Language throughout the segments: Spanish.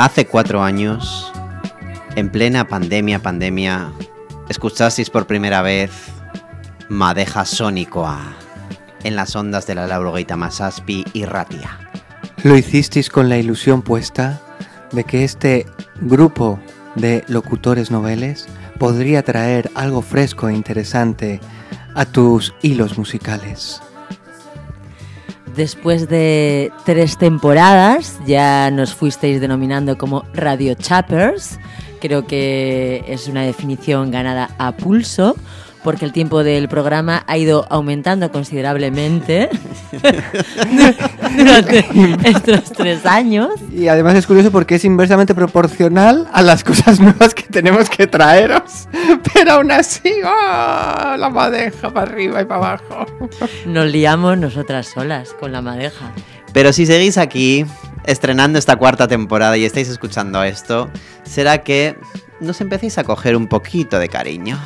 Hace cuatro años, en plena pandemia, pandemia, escuchasteis por primera vez Madeja Sónicoa en las ondas de la Laurogeita Masaspi y Ratia. Lo hicisteis con la ilusión puesta de que este grupo de locutores noveles podría traer algo fresco e interesante a tus hilos musicales. Después de tres temporadas, ya nos fuisteis denominando como Radio Chappers. Creo que es una definición ganada a pulso, porque el tiempo del programa ha ido aumentando considerablemente durante estos tres años. Y además es curioso porque es inversamente proporcional a las cosas nuevas que tenemos que traeros. Pero aún así, ¡oh! la madeja para arriba y para abajo. Nos liamos nosotras solas con la madeja. Pero si seguís aquí, estrenando esta cuarta temporada y estáis escuchando esto, será que nos empecéis a coger un poquito de cariño.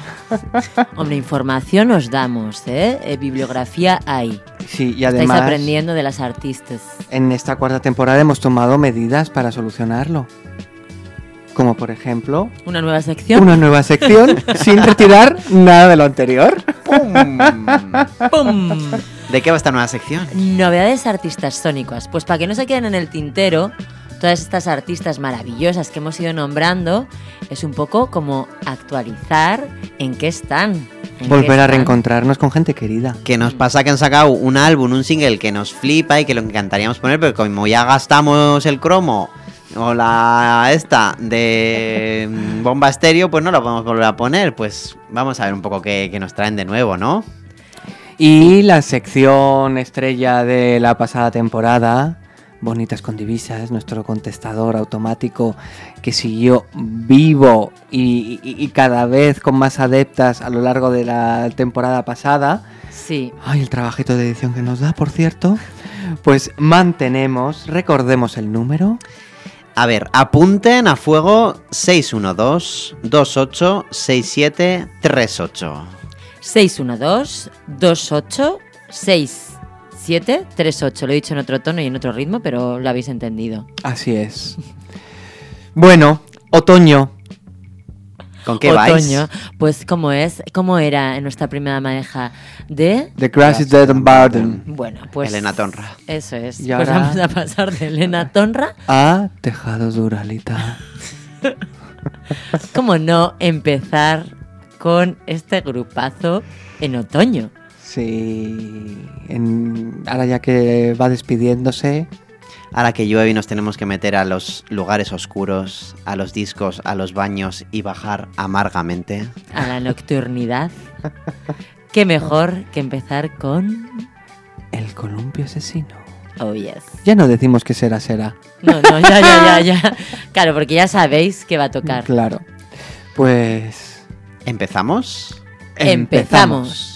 Hombre, información os damos, ¿eh? Eh, bibliografía hay. Sí, y Estáis además aprendiendo de las artistas. en esta cuarta temporada hemos tomado medidas para solucionarlo. Como por ejemplo, Una nueva sección. una nueva sección sin retirar nada de lo anterior. ¡Pum! ¡Pum! ¿De qué va esta nueva sección? Novedades artistas sónicas. Pues para que no se queden en el tintero, todas estas artistas maravillosas que hemos ido nombrando, es un poco como actualizar en qué están. en qué Volver a reencontrarnos con gente querida. Que nos pasa que han sacado un álbum, un single que nos flipa y que lo encantaríamos poner, pero como ya gastamos el cromo o la esta de mm, bomba estéreo, pues no lo podemos volver a poner. Pues vamos a ver un poco qué, qué nos traen de nuevo, ¿no? Y la sección estrella de la pasada temporada, Bonitas con Divisas, nuestro contestador automático que siguió vivo y, y- y cada vez con más adeptas a lo largo de la temporada pasada. Sí. Ay, el trabajito de edición que nos da, por cierto. Pues mantenemos, recordemos el número. A ver, apunten a fuego 612 28 67 38. 612 28 67 38. Lo he dicho en otro tono y en otro ritmo, pero lo habéis entendido. Así es. Bueno, otoño. ¿Con qué vais? Otoño. Pues como es, como era en nuestra primera madeja de The grass is dead and burden. bueno, pues Elena Tonra. Eso es. Y Pues ahora- vamos a pasar de Elena Tonra. A tejados Duralita. ¿Cómo no empezar con este grupazo en otoño? Sí. en- ahora ya que va despidiéndose. Ahora que llueve y nos tenemos que meter a los lugares oscuros, a los discos, a los baños y bajar amargamente. A la nocturnidad. Qué mejor que empezar con. El columpio asesino. Oh, yes. Ya no decimos que será, será. No, no, ya, ya, ya, ya. Claro, porque ya sabéis que va a tocar. Claro. Pues. ¿Empezamos? Empezamos.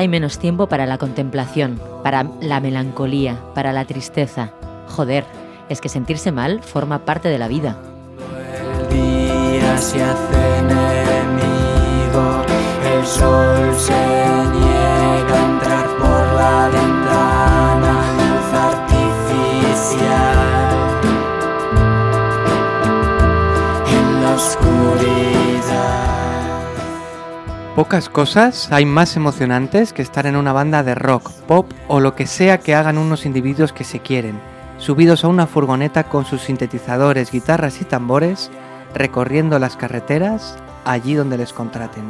Hay menos tiempo para la contemplación, para la melancolía, para la tristeza. Joder, es que sentirse mal forma parte de la vida. El día se hace enemigo, el sol se niega a entrar por la ventana, Pocas cosas hay más emocionantes que estar en una banda de rock, pop o lo que sea que hagan unos individuos que se quieren, subidos a una furgoneta con sus sintetizadores, guitarras y tambores, recorriendo las carreteras allí donde les contraten.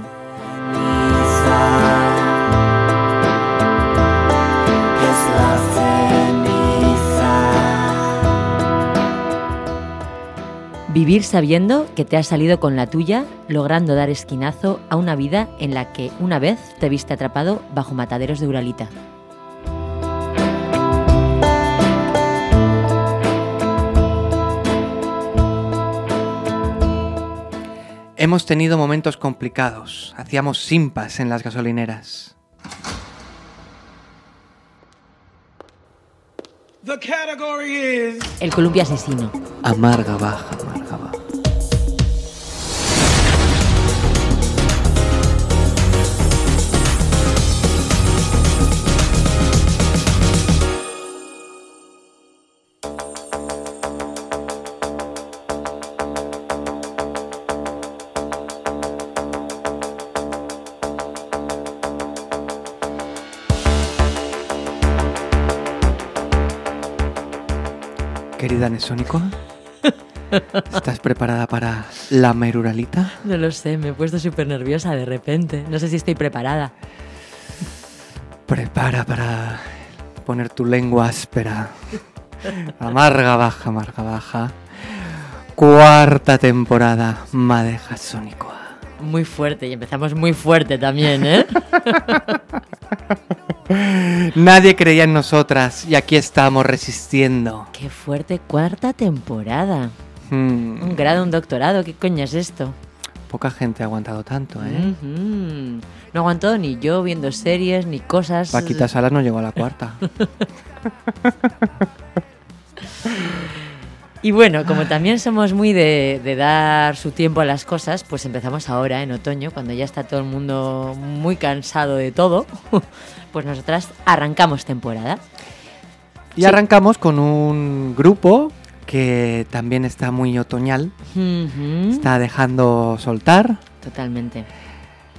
Vivir sabiendo que te has salido con la tuya, logrando dar esquinazo a una vida en la que una vez te viste atrapado bajo mataderos de Uralita. Hemos tenido momentos complicados, hacíamos simpas en las gasolineras. The category is El columpio asesino. Amarga baja, amarga baja. Querida Nesónico, ¿estás preparada para la meruralita? No lo sé, me he puesto súper nerviosa de repente. No sé si estoy preparada. Prepara para poner tu lengua áspera. Amarga baja, amarga baja. Cuarta temporada, Madeja Sónico. Muy fuerte, y empezamos muy fuerte también, ¿eh? Nadie creía en nosotras y aquí estamos resistiendo. Qué fuerte cuarta temporada. Hmm, Un grado, un doctorado, ¿qué coño es esto? Poca gente ha aguantado tanto, ¿eh? No aguantó ni yo viendo series ni cosas. Paquita Salas no llegó a la cuarta. Y bueno, como también somos muy de, de dar su tiempo a las cosas, pues empezamos ahora, en otoño, cuando ya está todo el mundo muy cansado de todo, pues nosotras arrancamos temporada. Y Sí. arrancamos con un grupo que también está muy otoñal. Está dejando soltar. Totalmente.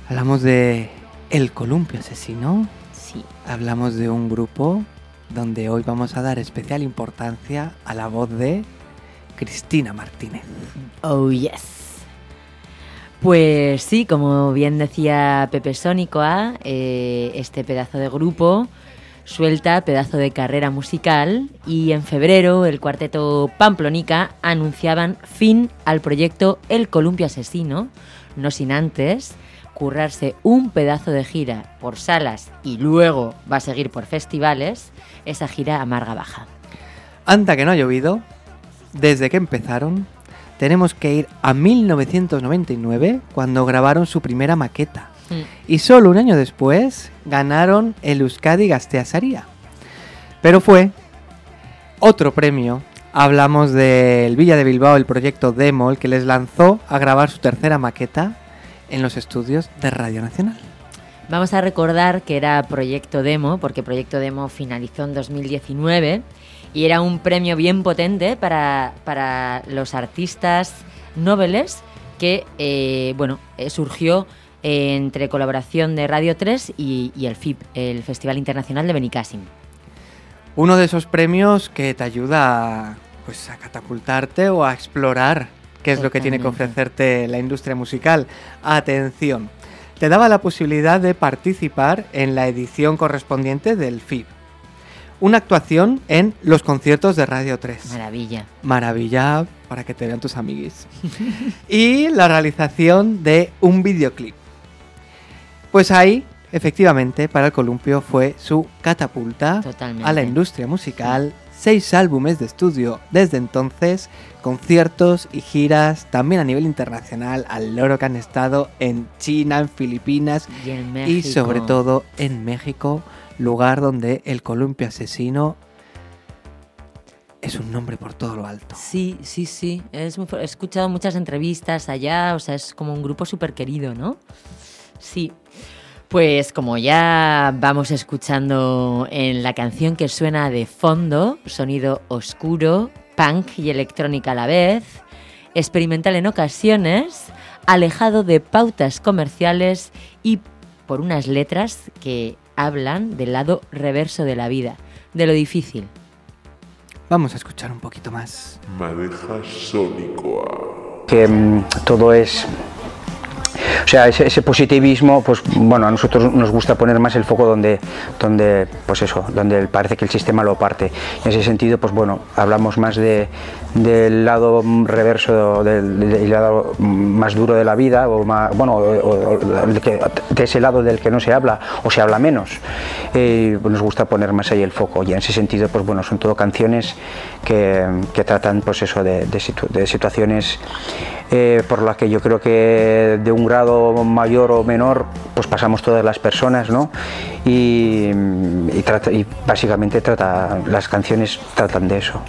Hablamos de El Columpio Asesino. Sí. Hablamos de un grupo donde hoy vamos a dar especial importancia a la voz de Cristina Martínez. Oh, yes. Pues sí, como bien decía Pepe Sónicoa, eh, este pedazo de grupo suelta pedazo de carrera musical y en febrero el cuarteto Pamplonica anunciaban fin al proyecto El Columpio Asesino, no sin antes currarse un pedazo de gira por salas y luego va a seguir por festivales, esa gira amarga baja. Anda que no ha llovido. Desde que empezaron, tenemos que ir a 1999 cuando grabaron su primera maqueta. Y solo un año después ganaron el Euskadi Gastea Saria. Pero fue otro premio. Hablamos del Villa de Bilbao, el proyecto Demol, que les lanzó a grabar su tercera maqueta en los estudios de Radio Nacional. Vamos a recordar que era Proyecto Demo, porque Proyecto Demo finalizó en 2019 y era un premio bien potente para, para los artistas noveles que, eh, bueno, eh, surgió eh, entre colaboración de Radio 3 y, y el FIP, el Festival Internacional de Benicassim. Uno de esos premios que te ayuda a, pues, a catapultarte o a explorar qué es lo que tiene que ofrecerte la industria musical. Atención, te daba la posibilidad de participar en la edición correspondiente del FIB. Una actuación en los conciertos de Radio 3. Maravilla. Maravilla para que te vean tus amiguis. y la realización de un videoclip. Pues ahí, efectivamente, para el columpio fue su catapulta Totalmente. a la industria musical, seis álbumes de estudio desde entonces, conciertos y giras también a nivel internacional, al loro que han estado en China, en Filipinas Y en y sobre todo en México, lugar donde el columpio asesino es un nombre por todo lo alto. Sí, sí, sí. He escuchado muchas entrevistas allá, o sea, es como un grupo súper querido, ¿no? Sí. Pues como ya vamos escuchando en la canción que suena de fondo, sonido oscuro, punk y electrónica a la vez, experimental en ocasiones, alejado de pautas comerciales y por unas letras que hablan del lado reverso de la vida, de lo difícil. Vamos a escuchar un poquito más. Madeja Sónico. que mm, todo es o sea ese, ese positivismo pues bueno a nosotros nos gusta poner más el foco donde donde pues eso donde parece que el sistema lo parte. En ese sentido pues bueno hablamos más de del lado reverso del, del lado más duro de la vida o más bueno o- o- de ese lado del que no se habla o se habla menos. Eh, nos gusta poner más ahí el foco. Y en ese sentido pues bueno son todo canciones que, que tratan pues eso de, de situ- de situaciones eh, por la que yo creo que de un grado mayor o menor pues pasamos todas las personas, ¿no? Y, y trata- y básicamente trata, las canciones tratan de eso.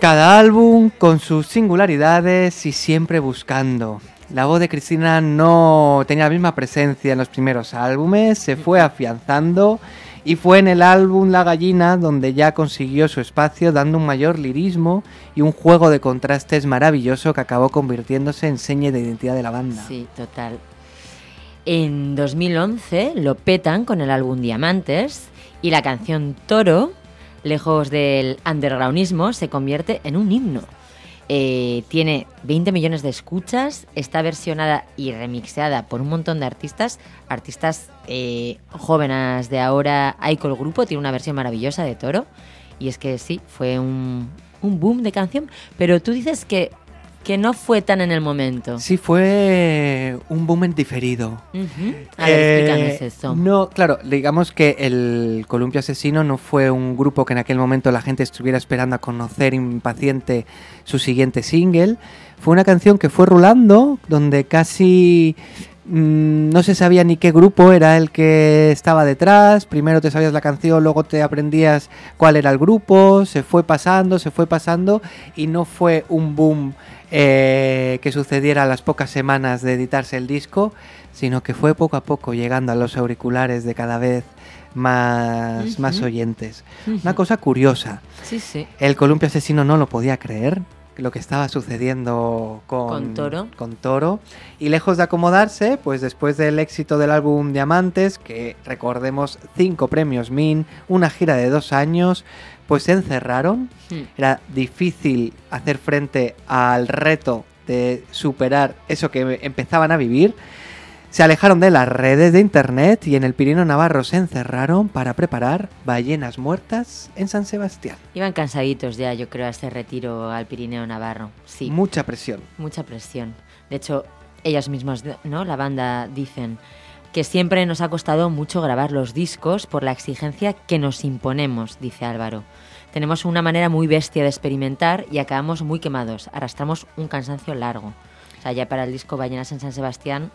Cada álbum con sus singularidades y siempre buscando. La voz de Cristina no tenía la misma presencia en los primeros álbumes, se fue afianzando y fue en el álbum La Gallina donde ya consiguió su espacio dando un mayor lirismo y un juego de contrastes maravilloso que acabó convirtiéndose en seña de identidad de la banda. Sí, total. En 2011 lo petan con el álbum Diamantes y la canción Toro, lejos del undergroundismo, se convierte en un himno. Eh, tiene 20 millones de escuchas, está versionada y remixeada por un montón de artistas, artistas eh, jóvenes de ahora. Aiko el grupo tiene una versión maravillosa de Toro y es que sí, fue un, un boom de canción, pero tú dices que, que no fue tan en el momento. Sí, fue un boom en diferido. A ver, Eh, explícanos eso. No, claro, digamos que el Columpio Asesino no fue un grupo que en aquel momento la gente estuviera esperando a conocer impaciente su siguiente single. Fue una canción que fue rulando, donde casi mm, no se sabía ni qué grupo era el que estaba detrás. Primero te sabías la canción, luego te aprendías cuál era el grupo. Se fue pasando, se fue pasando y no fue un boom eh, que sucediera a las pocas semanas de editarse el disco, sino que fue poco a poco llegando a los auriculares de cada vez más, más oyentes. Una cosa curiosa, Sí, sí. el columpio asesino no lo podía creer lo que estaba sucediendo con, Con Toro. con Toro. Y lejos de acomodarse, pues después del éxito del álbum Diamantes, que recordemos cinco premios Min, una gira de dos años, pues se encerraron. Hmm. Era difícil hacer frente al reto de superar eso que empezaban a vivir. Se alejaron de las redes de internet y en el Pirineo Navarro se encerraron para preparar ballenas muertas en San Sebastián. Iban cansaditos ya, yo creo, a ese retiro al Pirineo Navarro. Sí, Mucha presión. mucha presión. De hecho, ellos mismos, ¿no? La banda dicen que siempre nos ha costado mucho grabar los discos por la exigencia que nos imponemos, dice Álvaro. Tenemos una manera muy bestia de experimentar y acabamos muy quemados, arrastramos un cansancio largo. O sea, ya para el disco Ballenas en San Sebastián,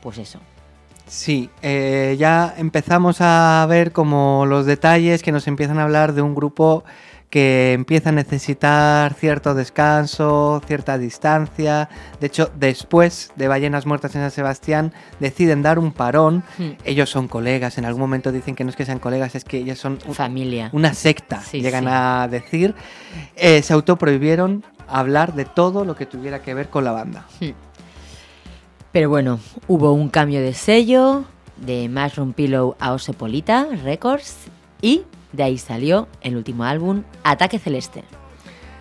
pues eso. Sí, eh, ya empezamos a ver como los detalles que nos empiezan a hablar de un grupo que empieza a necesitar cierto descanso, cierta distancia. De hecho, después de Ballenas Muertas en San Sebastián, deciden dar un parón. Hmm. Ellos son colegas, en algún momento dicen que no es que sean colegas, es que ellos son Familia. una secta, Sí, llegan sí. a decir. Eh, se autoprohibieron hablar de todo lo que tuviera que ver con la banda. Pero bueno, hubo un cambio de sello de Mushroom Pillow a Osepolita Records y de ahí salió el último álbum, Ataque Celeste.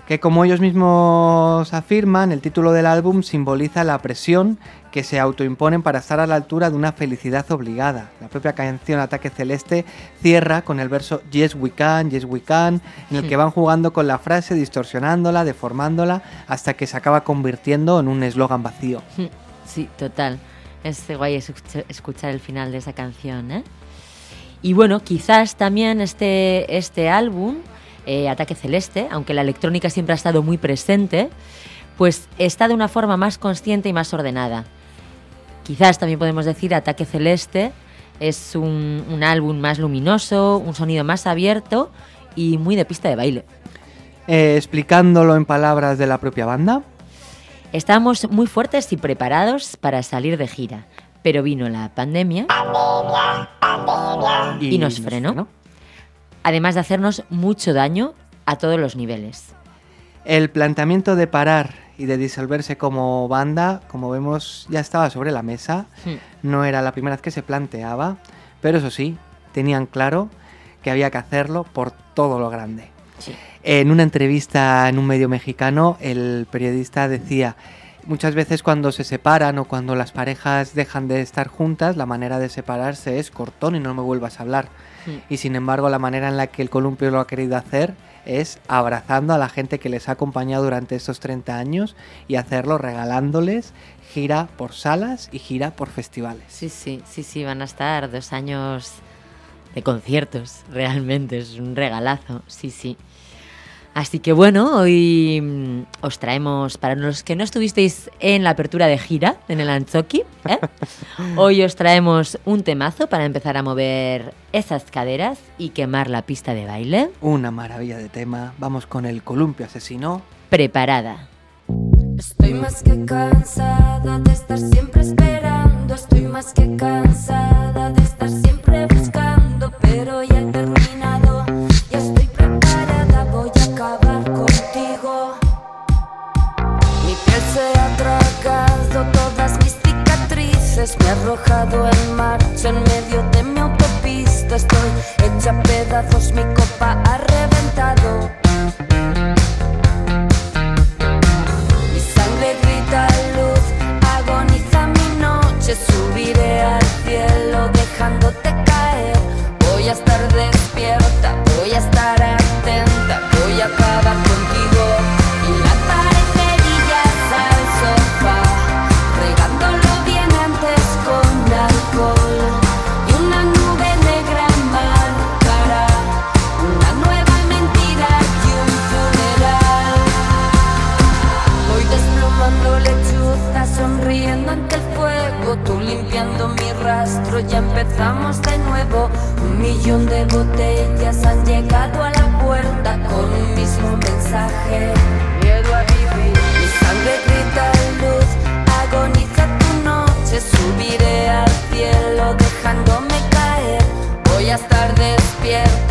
que como ellos mismos afirman, el título del álbum simboliza la presión que se autoimponen para estar a la altura de una felicidad obligada. La propia canción Ataque Celeste cierra con el verso Yes we can, yes we can, en el que van jugando con la frase, distorsionándola, deformándola, hasta que se acaba convirtiendo en un eslogan vacío. Sí, total. Es guay escucha- escuchar el final de esa canción, ¿eh? Y bueno, quizás también este, este álbum, eh, Ataque Celeste, aunque la electrónica siempre ha estado muy presente, pues está de una forma más consciente y más ordenada. Quizás también podemos decir Ataque Celeste es un, un álbum más luminoso, un sonido más abierto y muy de pista de baile. Eh, explicándolo en palabras de la propia banda, Estábamos muy fuertes y preparados para salir de gira, pero vino la pandemia Y nos frenó. además de hacernos mucho daño a todos los niveles. El planteamiento de parar y de disolverse como banda, como vemos, ya estaba sobre la mesa. Hmm. No era la primera vez que se planteaba, pero eso sí, tenían claro que había que hacerlo por todo lo grande. Sí. En una entrevista en un medio mexicano, el periodista decía, muchas veces cuando se separan o cuando las parejas dejan de estar juntas, la manera de separarse es cortón y no me vuelvas a hablar. Hmm. Y sin embargo, la manera en la que el columpio lo ha querido hacer es abrazando a la gente que les ha acompañado durante estos 30 años y hacerlo regalándoles gira por salas y gira por festivales. Sí, sí, sí, sí, van a estar dos años de conciertos, realmente, es un regalazo, sí, sí. Así que bueno, hoy mm, os traemos, para los que no estuvisteis en la apertura de gira en el Anchoqui, ¿eh? hoy os traemos un temazo para empezar a mover esas caderas y quemar la pista de baile. Una maravilla de tema. Vamos con el columpio asesino. Preparada. Estoy más que cansada de estar siempre esperando, estoy más que cansada de estar siempre buscando, pero ya me ha arrojado en marcha en medio de mi autopista, estoy hecha pedazos, mi copa ha reventado. Empezamos de nuevo. Un millón de botellas han llegado a la puerta con un mismo mensaje. Miedo a vivir. Mi sangre grita luz, agoniza tu noche, subiré al cielo dejándome caer. Voy a estar despierta,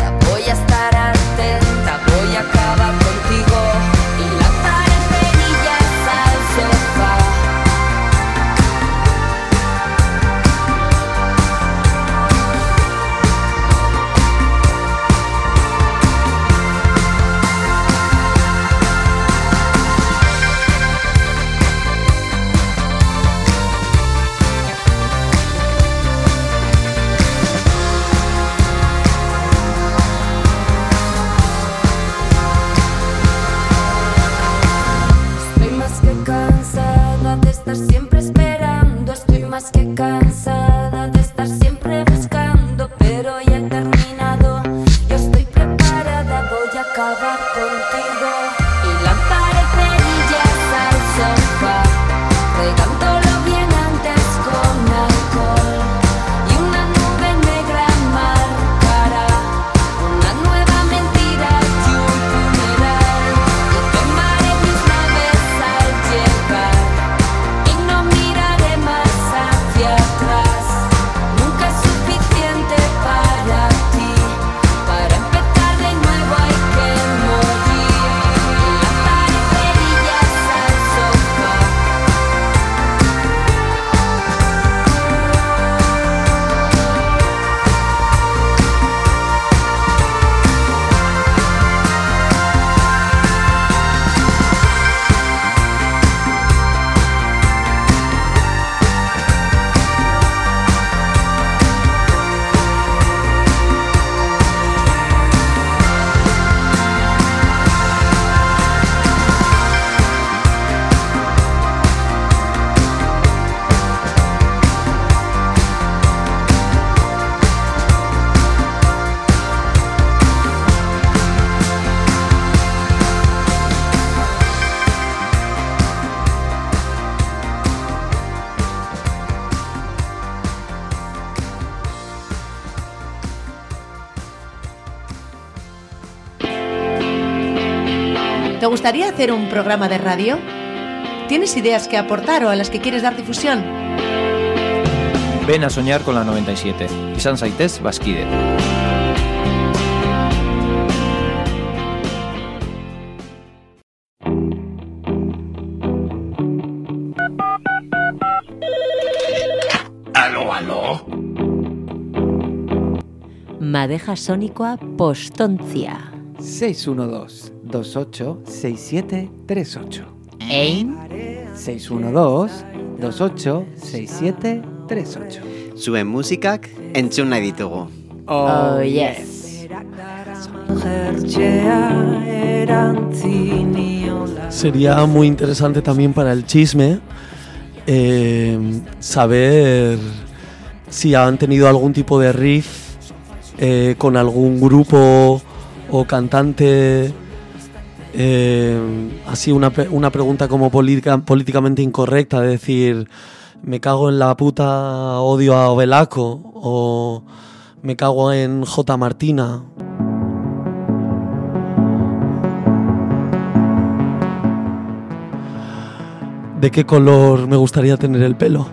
gustaría hacer un programa de radio? ¿Tienes ideas que aportar o a las que quieres dar difusión? Ven a soñar con la 97. Izan zaitez bazkide. Aló, aló. Madeja sónicoa postontzia. 612-286738. Ein 612-286738. Zuen musikak entzun nahi ditugu. Oh, yes. Sería muy interesante también para el chisme eh, saber si han tenido algún tipo de riff eh, con algún grupo o cantante eh, así una, una pregunta como política- políticamente incorrecta, de decir, me cago en la puta, odio a Velasco, o me cago en J. Martina. ¿De qué color me gustaría tener el pelo?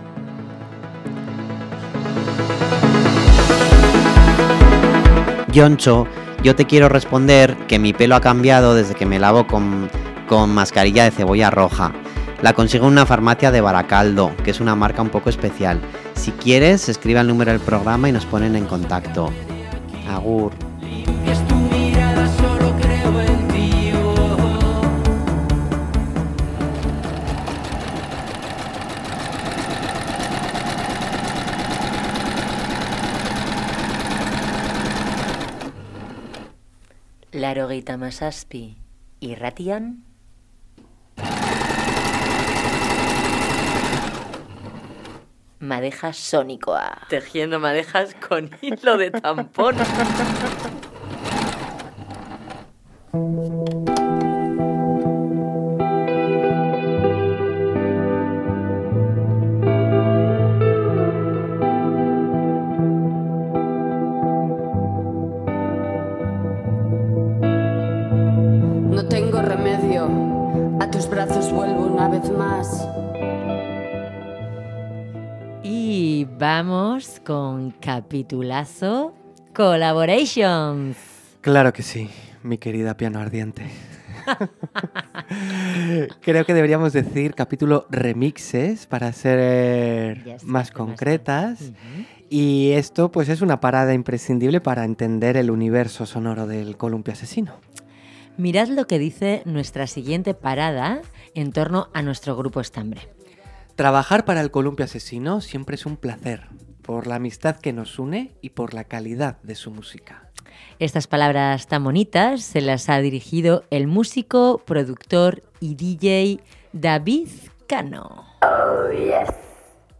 Yoncho, yo te quiero responder que mi pelo ha cambiado desde que me lavo con, con mascarilla de cebolla roja. La consigo en una farmacia de Baracaldo, que es una marca un poco especial. Si quieres, escribe el número del programa y nos ponen en contacto. Agur. Larogeita mazazpi irratian Madeja sónicoa. Tejiendo madejas con hilo de tampón. vuelvo una vez más. Y vamos con capitulazo Collaborations. Claro que sí, mi querida piano ardiente. Creo que deberíamos decir capítulo remixes para ser Yes, más más concretas. Y esto pues es una parada imprescindible para entender el universo sonoro del columpio asesino. Mirad lo que dice nuestra siguiente parada en torno a nuestro grupo estambre. Trabajar para el columpio asesino siempre es un placer, por la amistad que nos une y por la calidad de su música. Estas palabras tan bonitas se las ha dirigido el músico, productor y DJ David Cano.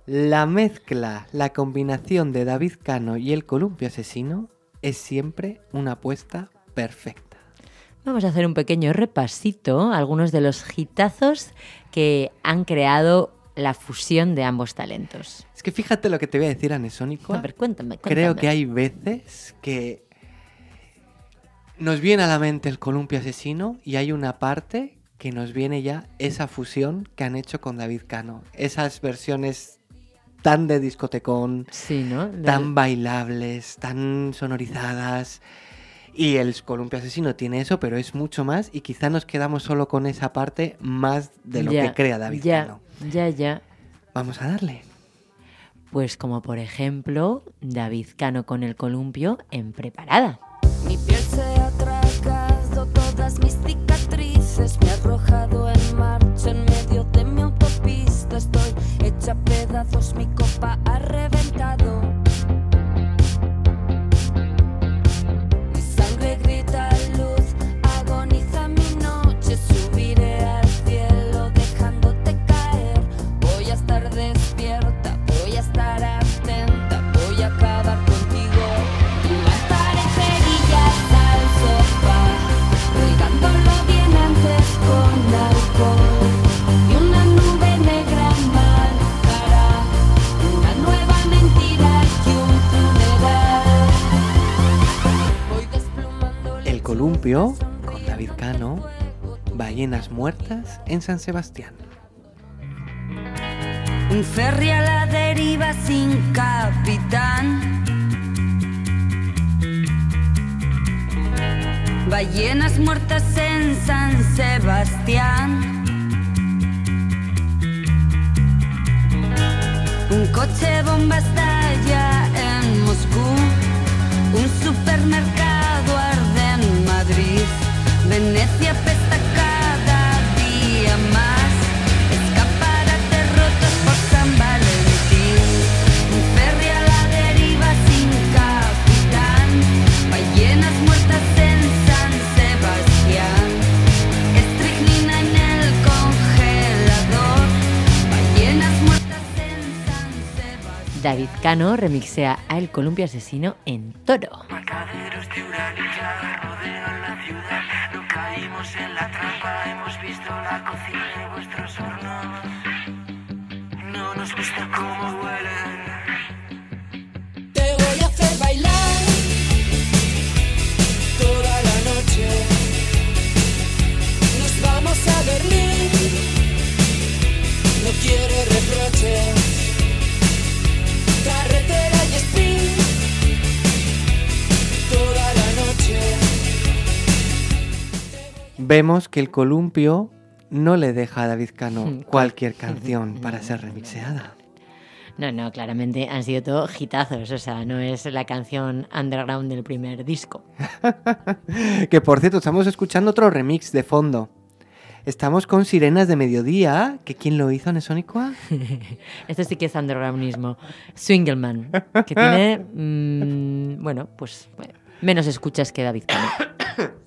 La mezcla, la combinación de David Cano y el columpio asesino es siempre una apuesta perfecta. Vamos a hacer un pequeño repasito a algunos de los hitazos que han creado la fusión de ambos talentos. Es que fíjate lo que te voy a decir, Anesónico. A ver, cuéntame, cuéntame. Creo que hay veces que nos viene a la mente el columpio asesino y hay una parte que nos viene ya esa fusión que han hecho con David Cano. Esas versiones tan de discotecón, Sí, ¿no? tan bailables, tan sonorizadas. Y el columpio asesino tiene eso, pero es mucho más y quizá nos quedamos solo con esa parte más de lo Ya, que crea David ya, Cano. Ya, ya. Vamos a darle. Pues como por ejemplo David Cano con el columpio en preparada. Mi piel se ha tragado todas mis cicatrices, me ha arrojado en marcha en medio de mi autopista. Estoy hecha a pedazos, mi copa ha reventado. Columpio, con David Cano, ballenas muertas en San Sebastián. Un ferry a la deriva sin capitán. Ballenas muertas en San Sebastián. Un coche bomba estalla en Moscú. Un supermercado arde en Madrid. Venecia pesta David Cano remixea a El Columpio Asesino en Toro. Mercaderos de Uraliza rodean la ciudad. No caímos en la trampa, hemos visto la cocina de vuestros hornos. No nos gusta cómo huelen. Te voy a hacer bailar toda la noche. Nos vamos a Berlín. No quiero reproches. Vemos que el columpio no le deja a David Cano cualquier canción para ser remixeada. No, no, claramente han sido todo hitazos, o sea, no es la canción underground del primer disco. Que por cierto, estamos escuchando otro remix de fondo. Estamos con Sirenas de Mediodía, que ¿quién lo hizo, Nesónicoa? Esto sí que es undergroundismo. Swingleman, que tiene, mm, bueno, pues menos escuchas que David Cano.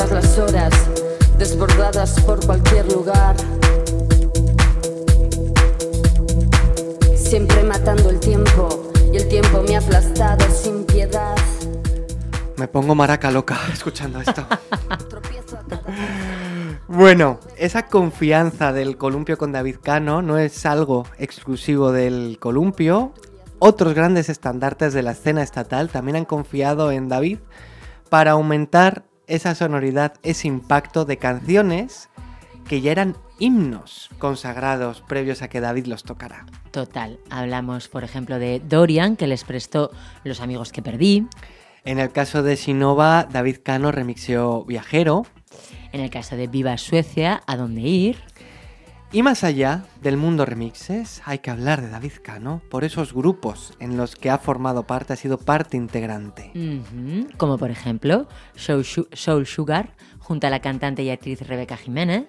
Tantas las horas desbordadas por cualquier lugar. Siempre matando el tiempo y el tiempo me ha aplastado sin piedad. Me pongo maraca loca escuchando esto. Bueno, esa confianza del columpio con David Cano no es algo exclusivo del columpio. Otros grandes estandartes de la escena estatal también han confiado en David para aumentar esa sonoridad, ese impacto de canciones que ya eran himnos consagrados previos a que David los tocara. Total, hablamos por ejemplo de Dorian, que les prestó Los amigos que perdí. En el caso de Sinova, David Cano remixió Viajero. En el caso de Viva Suecia, ¿A dónde ir? Y más allá del mundo remixes, hay que hablar de David Cano por esos grupos en los que ha formado parte, ha sido parte integrante. Como por ejemplo Soul, Su- Soul Sugar, junto a la cantante y actriz Rebeca Jiménez.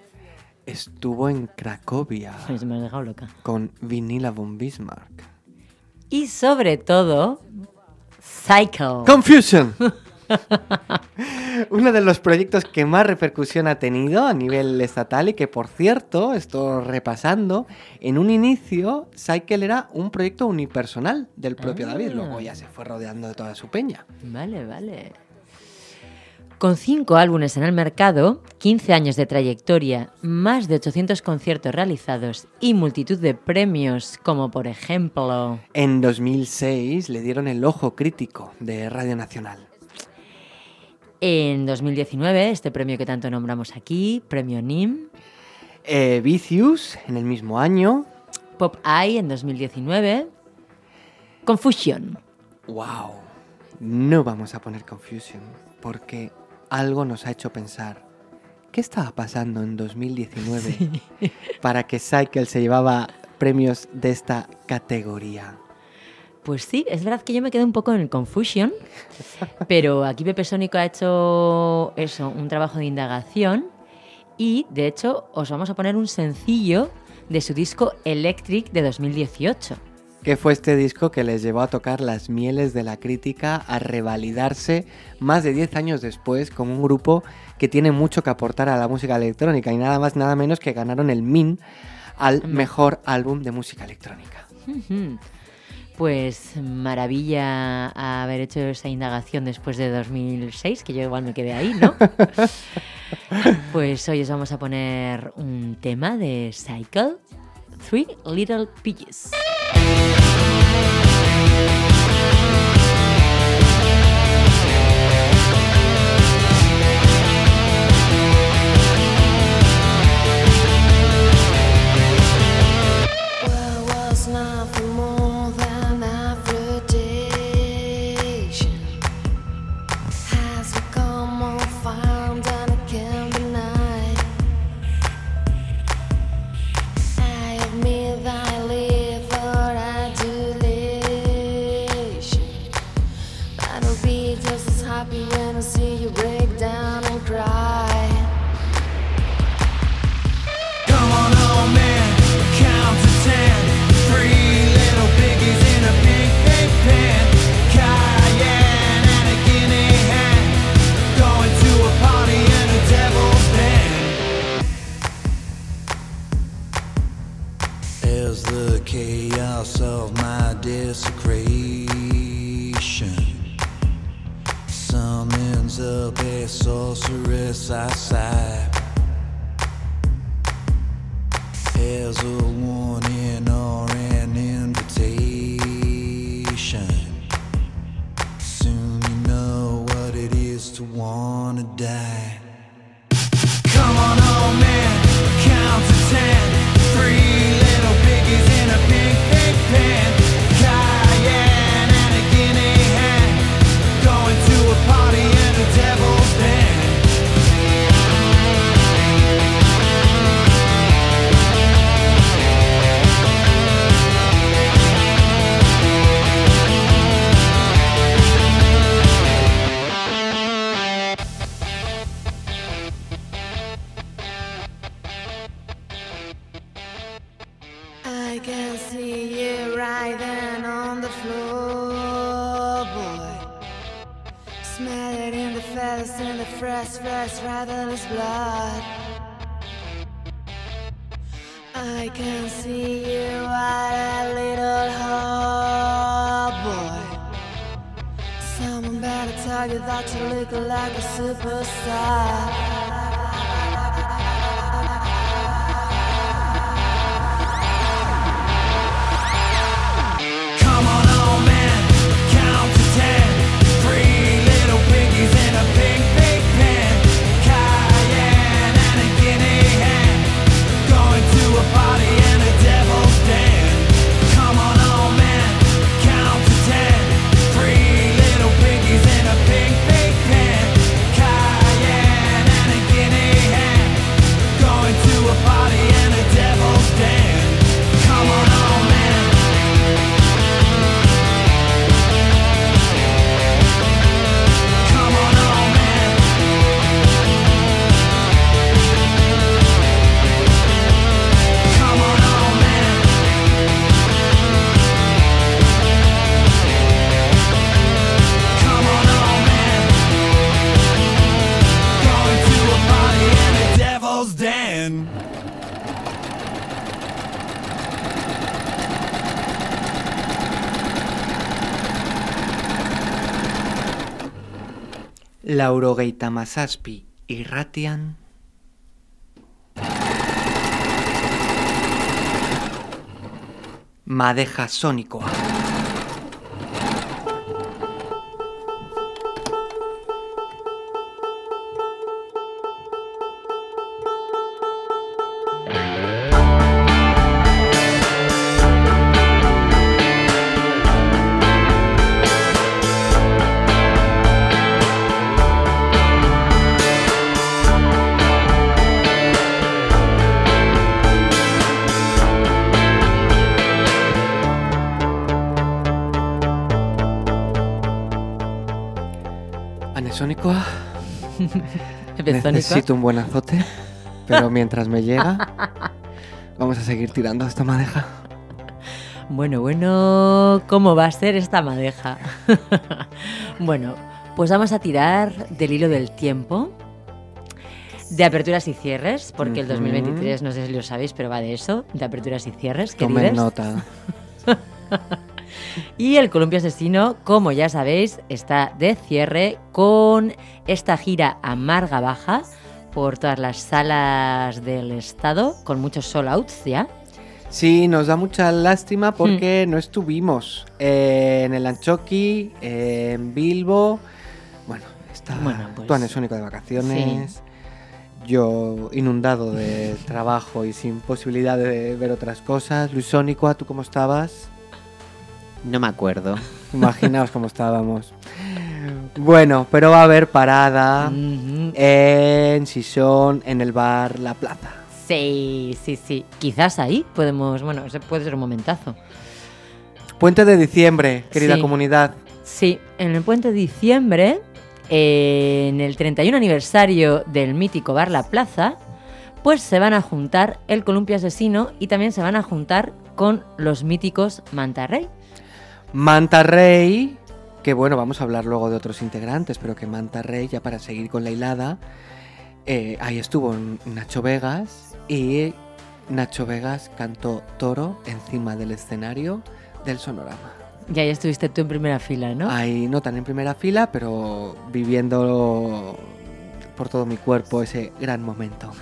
Estuvo en Cracovia Se me ha dejado loca. con Vinila von Bismarck. Y sobre todo, Cycle. Confusion. Uno de los proyectos que más repercusión ha tenido a nivel estatal y que, por cierto, estoy repasando, en un inicio Cycle era un proyecto unipersonal del propio Ah. David, luego ya se fue rodeando de toda su peña. Vale, vale. Con cinco álbumes en el mercado, 15 años de trayectoria, más de 800 conciertos realizados y multitud de premios, como por ejemplo En 2006 le dieron el ojo crítico de Radio Nacional. En 2019, este premio que tanto nombramos aquí, Premio NIM, Eh, Vicious en el mismo año. Pop Eye en 2019, Confusion. ¡Wow! No vamos a poner Confusion porque algo nos ha hecho pensar. ¿Qué estaba pasando en 2019 para que Cycle se llevaba premios de esta categoría? Pues sí, es verdad que yo me quedé un poco en el Confusion, pero aquí Pepe Sónico ha hecho eso, un trabajo de indagación y de hecho os vamos a poner un sencillo de su disco Electric de 2018. Que fue este disco que les llevó a tocar las mieles de la crítica, a revalidarse más de 10 años después como un grupo que tiene mucho que aportar a la música electrónica y nada más, nada menos que ganaron el MIN al mejor álbum de música electrónica. Pues maravilla haber hecho esa indagación después de 2006, que yo igual me quedé ahí, ¿no? pues hoy os vamos a poner un tema de Cycle, Three Little Pigeons. sorceress, I sigh. close Laurogeita Masaspi y Ratian. Madeja Sónico. Necesito un buen azote, pero mientras me llega, vamos a seguir tirando esta madeja. Bueno, bueno, ¿cómo va a ser esta madeja? bueno, pues vamos a tirar del hilo del tiempo, de aperturas y cierres, porque el Ujú. 2023, no sé si lo sabéis, pero va de eso, de aperturas y cierres. Tomen nota. Y el Columpio Asesino, como ya sabéis, está de cierre con esta gira amarga baja por todas las salas del estado, con muchos sold outs ya. Sí, nos da mucha lástima porque no estuvimos eh, en el Anchoqui, eh, en Bilbo. Bueno, está Bueno, pues, tu anesónico de vacaciones. Yo inundado de trabajo y sin posibilidad de ver otras cosas. Luis Sónico, ¿tú cómo estabas? No me acuerdo. Imaginaos cómo estábamos. Bueno, pero va a haber parada en Sison, en el bar La Plaza. Sí, sí, sí. Quizás ahí podemos, bueno, ese puede ser un momentazo. Puente de diciembre, querida Sí. comunidad. Sí, en el puente de diciembre, eh, en el 31 aniversario del mítico bar La Plaza, pues se van a juntar el Columpio Asesino y también se van a juntar con los míticos Manta Rey. Manta Rey, que bueno, vamos a hablar luego de otros integrantes, pero que Manta Rey, ya para seguir con la hilada, eh, ahí estuvo Nacho Vegas y Nacho Vegas cantó Toro encima del escenario del Sonorama. Y ahí estuviste tú en primera fila, ¿no? Ahí no tan en primera fila, pero viviendo por todo mi cuerpo ese gran momento.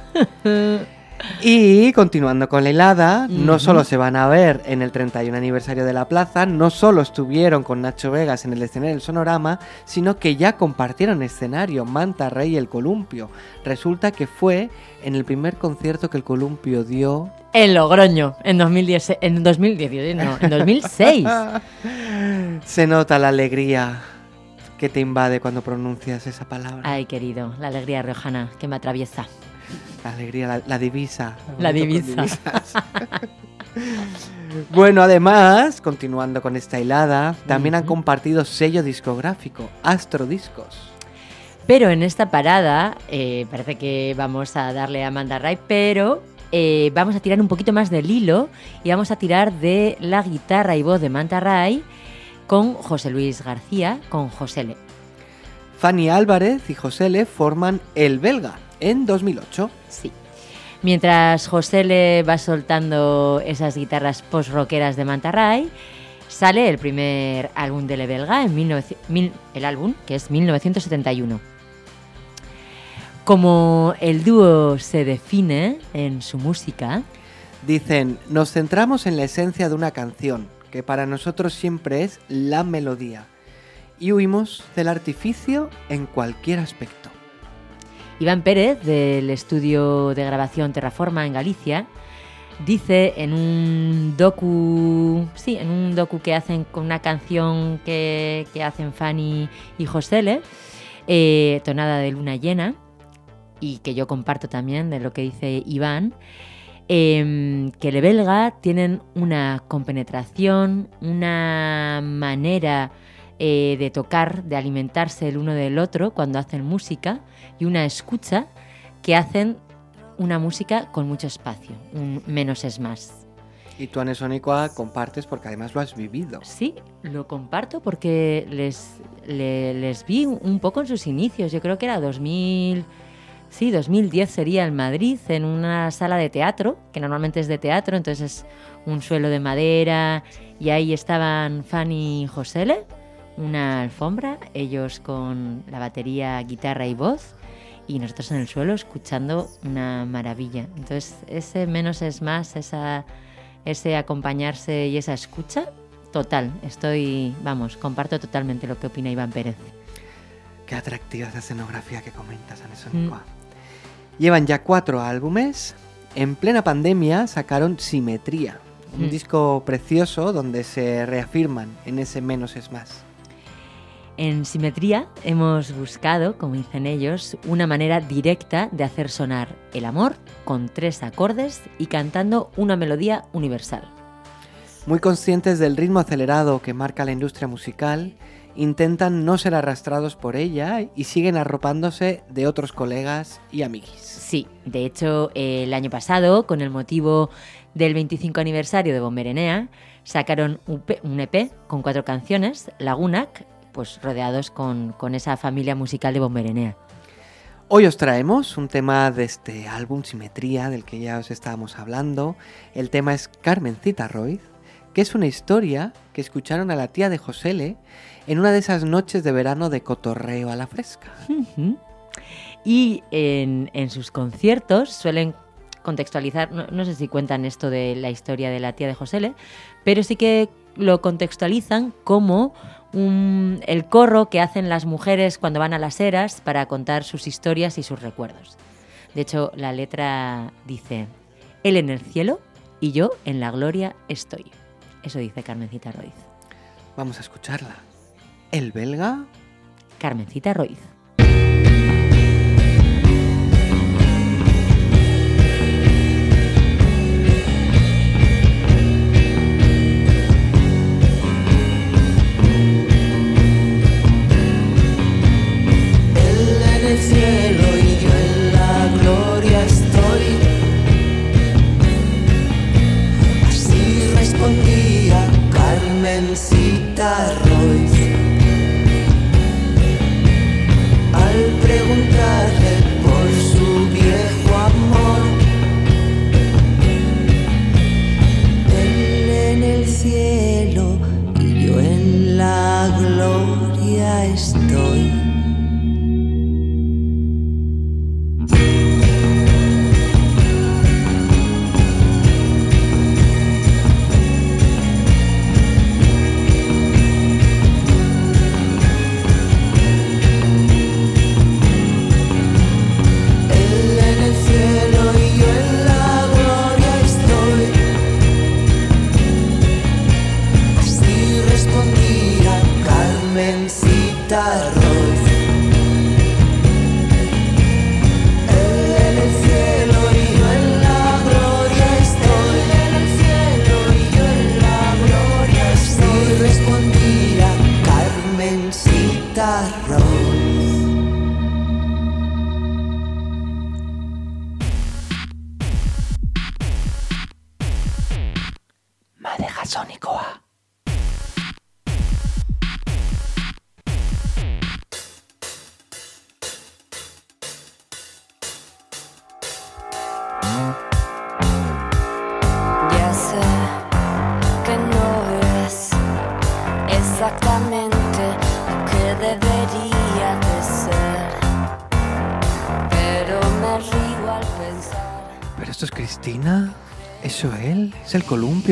Y continuando con la helada, no solo se van a ver en el 31 aniversario de la plaza, no solo estuvieron con Nacho Vegas en el escenario del Sonorama, sino que ya compartieron escenario Manta Rey y el Columpio. Resulta que fue en el primer concierto que el Columpio dio. En Logroño, en 2010, en 2010, no, en 2006. Se nota la alegría que te invade cuando pronuncias esa palabra. Ay, querido, la alegría riojana que me atraviesa. La alegría, la, la divisa. La divisa. bueno, además, continuando con esta hilada, también han compartido sello discográfico, Astro Discos. Pero en esta parada, eh, parece que vamos a darle a Amanda Ray, pero eh, vamos a tirar un poquito más del hilo y vamos a tirar de la guitarra y voz de Manta Ray con José Luis García, con José Fanny Álvarez y José Le forman El Belga en 2008. Sí. Mientras José le va soltando esas guitarras post-rockeras de Manta Ray, sale el primer álbum de Le Belga, en 19 mil- el álbum, que es 1971. Como el dúo se define en su música, Dicen, nos centramos en la esencia de una canción, que para nosotros siempre es la melodía, y huimos del artificio en cualquier aspecto. Iván Pérez, del estudio de grabación Terraforma en Galicia, dice en un docu, sí, en un docu que hacen con una canción que, hacen Fanny y Josele, eh, tonada de luna llena, y que yo comparto también de lo que dice Iván, em, que Le Belga tienen una compenetración, una manera eh, de tocar, de alimentarse el uno del otro cuando hacen música y una escucha que hacen una música con mucho espacio, un menos es más. Y tú, Ane Sónicoa, compartes porque además lo has vivido. Sí, lo comparto porque les, le- les vi un poco en sus inicios. Yo creo que era 2000, sí, 2010 sería en Madrid, en una sala de teatro, que normalmente es de teatro, entonces es un suelo de madera, y ahí estaban Fanny y Josele, una alfombra, ellos con la batería, guitarra y voz, y nosotros en el suelo escuchando una maravilla. Entonces, ese menos es más, esa, ese acompañarse y esa escucha, total. Estoy, vamos, comparto totalmente lo que opina Iván Pérez. Qué atractiva esa escenografía que comentas, Ane Sónicoa. Llevan ya cuatro álbumes. En plena pandemia sacaron Simetría, un Mm. disco precioso donde se reafirman en ese menos es más. En Simetría hemos buscado, como dicen ellos, una manera directa de hacer sonar el amor con tres acordes y cantando una melodía universal. Muy conscientes del ritmo acelerado que marca la industria musical, intentan no ser arrastrados por ella y siguen arropándose de otros colegas y amiguis. Sí, de hecho, el año pasado, con el motivo del 25 aniversario de Bomberenea, sacaron un EP con cuatro canciones, Lagunac, pues rodeados con, con esa familia musical de Bomberenea. Hoy os traemos un tema de este álbum Simetría del que ya os estábamos hablando. El tema es Carmencita Roy, que es una historia que escucharon a la tía de Josele en una de esas noches de verano de cotorreo a la fresca. Y en, en sus conciertos suelen contextualizar, no, no sé si cuentan esto de la historia de la tía de Josele, pero sí que lo contextualizan como un- el corro que hacen las mujeres cuando van a las eras para contar sus historias y sus recuerdos. De hecho, la letra dice, Él en el cielo y yo en la gloria estoy. Eso dice Carmencita Roiz. Vamos a escucharla. El belga Carmencita Roiz.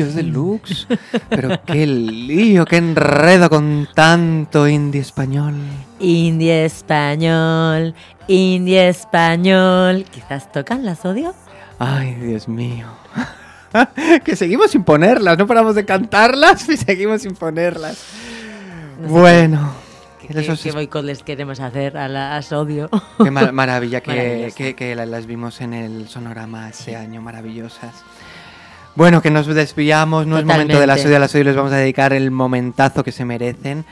¿Es deluxe? Pero qué lío, qué enredo con tanto indie español. Indie español, indie español. Quizás tocan las odio. Ay, Dios mío. que seguimos sin ponerlas, no paramos de cantarlas y seguimos sin ponerlas. No sé Bueno, ¿Qué, es- qué boicot les queremos hacer a las odio? qué ma- maravilla que, que- que la- las vimos en el sonorama ese año, maravillosas. Bueno, que nos desviamos, no es momento de las odio, a las odio les vamos a dedicar el momentazo que se merecen.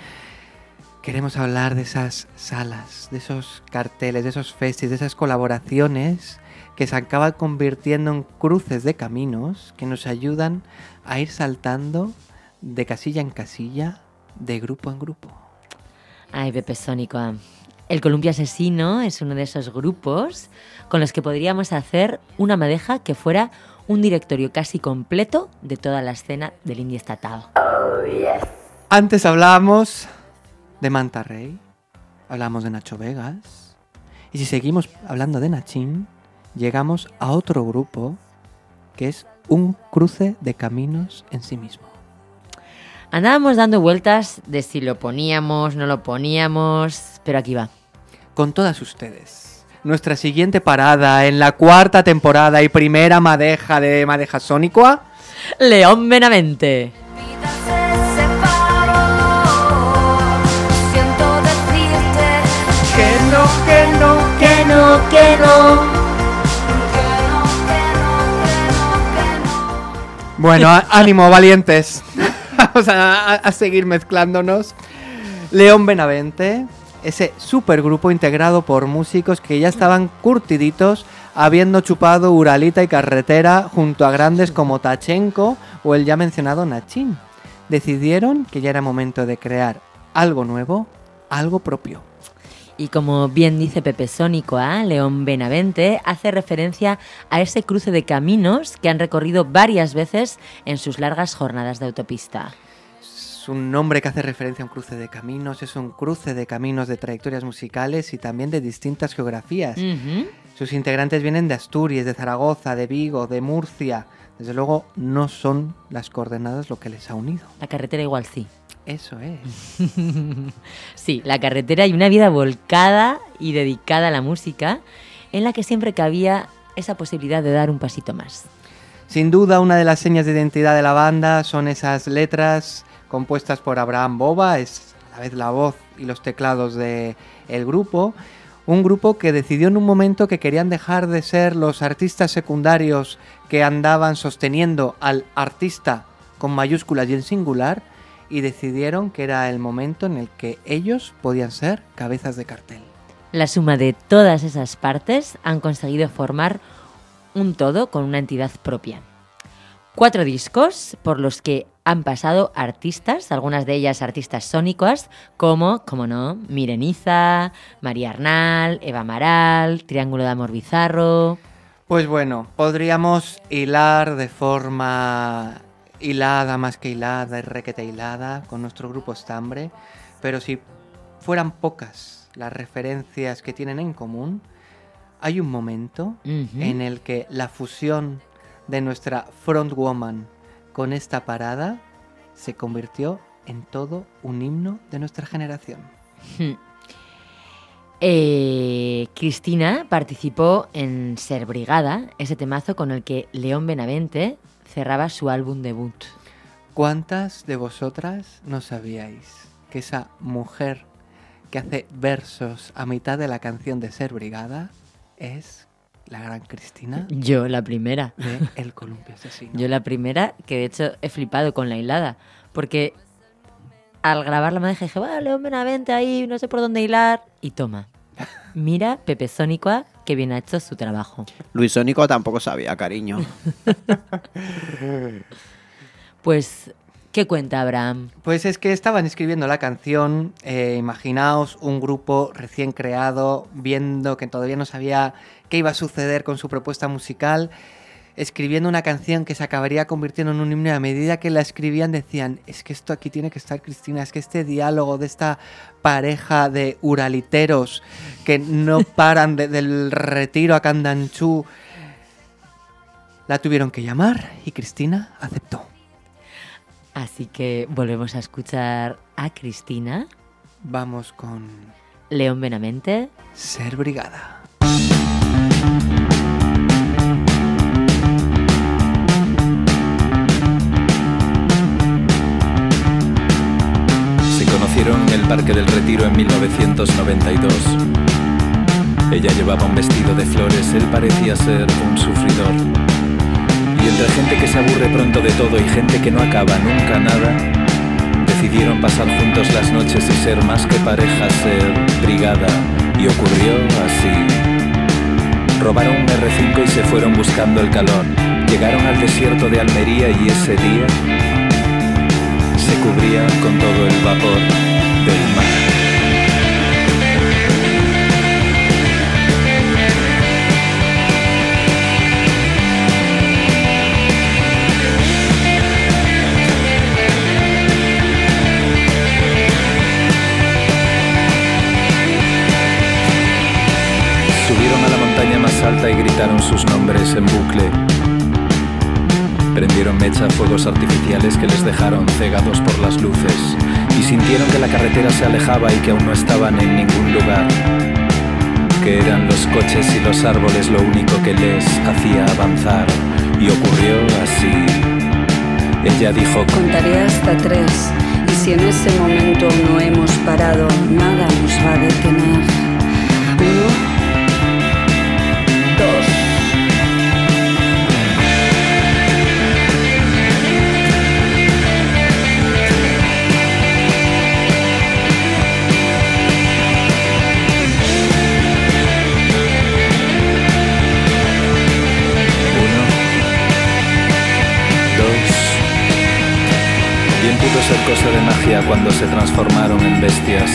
Queremos hablar de esas salas, de esos carteles, de esos festis, de esas colaboraciones que se acaban convirtiendo en cruces de caminos que nos ayudan a ir saltando de casilla en casilla, de grupo en grupo. Ay, Pepe Sónico. El Columpio Asesino es uno de esos grupos con los que podríamos hacer una madeja que fuera un directorio casi completo de toda la escena del indie estatal. Antes hablábamos de Manta Rey, hablamos de Nacho Vegas, y si seguimos hablando de Nachín, llegamos a otro grupo que es un cruce de caminos en sí mismo. Andábamos dando vueltas de si lo poníamos, no lo poníamos, pero aquí va. Con todas ustedes, nuestra siguiente parada en la cuarta temporada y primera madeja de Madeja Sónicoa, León Benavente. Que no, que no, Que no, que no. Bueno, ánimo, valientes. Vamos a seguir mezclándonos. León Benavente, ese supergrupo integrado por músicos que ya estaban curtiditos, habiendo chupado Uralita y Carretera junto a grandes como Tachenko o el ya mencionado Nachin. Decidieron que ya era momento de crear algo nuevo, algo propio. Y como bien dice Pepe Sónico, ¿ah? León Benavente hace referencia a ese cruce de caminos que han recorrido varias veces en sus largas jornadas de autopista. Es un nombre que hace referencia a un cruce de caminos, es un cruce de caminos de trayectorias musicales y también de distintas geografías. Sus integrantes vienen de Asturias, de Zaragoza, de Vigo, de Murcia. Desde luego no son las coordenadas lo que les ha unido. La carretera igual sí. Eso es. sí, la carretera y una vida volcada y dedicada a la música en la que siempre cabía esa posibilidad de dar un pasito más. Sin duda, una de las señas de identidad de la banda son esas letras compuestas por Abraham Boba, es a la vez la voz y los teclados del el grupo. Un grupo que decidió en un momento que querían dejar de ser los artistas secundarios que andaban sosteniendo al artista con mayúsculas y en singular y decidieron que era el momento en el que ellos podían ser cabezas de cartel. La suma de todas esas partes han conseguido formar un todo con una entidad propia. Cuatro discos por los que han pasado artistas, algunas de ellas artistas sónicas, como, como no, Mireniza, María Arnal, Eva Amaral, Triángulo de Amor Bizarro. Pues bueno, podríamos hilar de forma hilada, más que hilada, y requete hilada, con nuestro grupo Estambre, pero si fueran pocas las referencias que tienen en común, hay un momento en el que la fusión de nuestra frontwoman con esta parada se convirtió en todo un himno de nuestra generación. Eh, Cristina participó en Ser Brigada, ese temazo con el que León Benavente cerraba su álbum debut. ¿Cuántas de vosotras no sabíais que esa mujer que hace versos a mitad de la canción de Ser Brigada es la gran Cristina Yo la primera. de El Columpio Asesino? Yo la primera, que de hecho he flipado con la hilada, porque al grabar la madeja dije, va, León Benavente ahí, no sé por dónde hilar, y toma. Mira, Pepe Sónicoa, que bien ha hecho su trabajo. Luis Sónico tampoco sabía, cariño. Pues, ¿qué cuenta Abraham? Pues es que estaban escribiendo la canción, eh, imaginaos un grupo recién creado, viendo que todavía no sabía qué iba a suceder con su propuesta musical, escribiendo una canción que se acabaría convirtiendo en un himno y a medida que la escribían decían, es que esto aquí tiene que estar Cristina, es que este diálogo de esta pareja de uraliteros que no paran de- del retiro a Candanchú, la tuvieron que llamar y Cristina aceptó. Así que volvemos a escuchar a Cristina, Vamos con León Benavente. Ser Brigada. Se conocieron en el Parque del Retiro en 1992. Ella llevaba un vestido de flores, él parecía ser un sufridor. Y entre gente que se aburre pronto de todo y gente que no acaba nunca nada, decidieron pasar juntos las noches y ser más que pareja, ser brigada. Y ocurrió así. Robaron un R5 y se fueron buscando el calor. Llegaron al desierto de Almería y ese día se cubrían con todo el vapor del y gritaron sus nombres en bucle. Prendieron mecha fuegos artificiales que les dejaron cegados por las luces y sintieron que la carretera se alejaba y que aún no estaban en ningún lugar. Que eran los coches y los árboles lo único que les hacía avanzar. Y ocurrió así. Ella dijo, Contaré hasta tres y si en ese momento no hemos parado, nada nos va a detener. Uno, pudo ser de magia cuando se transformaron en bestias.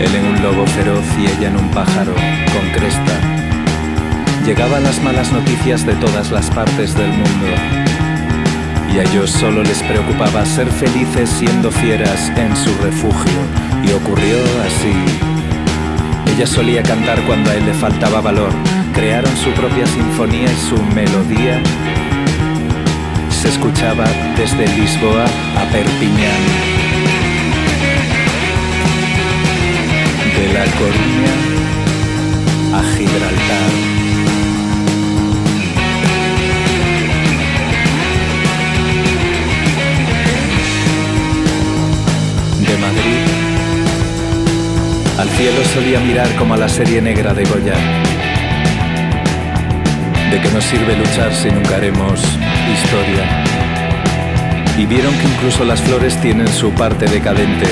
Él en un lobo feroz y ella en un pájaro con cresta. Llegaban las malas noticias de todas las partes del mundo. Y a ellos solo les preocupaba ser felices siendo fieras en su refugio. Y ocurrió así. Ella solía cantar cuando a él le faltaba valor. Crearon su propia sinfonía y su melodía se escuchaba desde Lisboa a Perpiñán. De La Coruña a Gibraltar. De Madrid al cielo solía mirar como a la serie negra de Goya. ¿De qué nos sirve luchar si nunca haremos historia? Y vieron que incluso las flores tienen su parte decadente.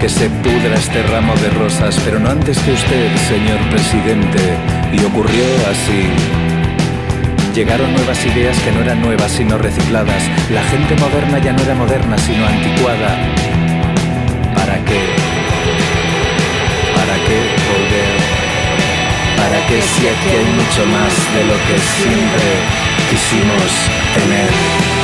Que se pudra este ramo de rosas, pero no antes que usted, señor presidente. Y ocurrió así. Llegaron nuevas ideas que no eran nuevas sino recicladas. La gente moderna ya no era moderna sino anticuada. ¿Para qué? ¿Para qué volver? ¿Para qué si aquí mucho más de lo que siempre quisimos tener?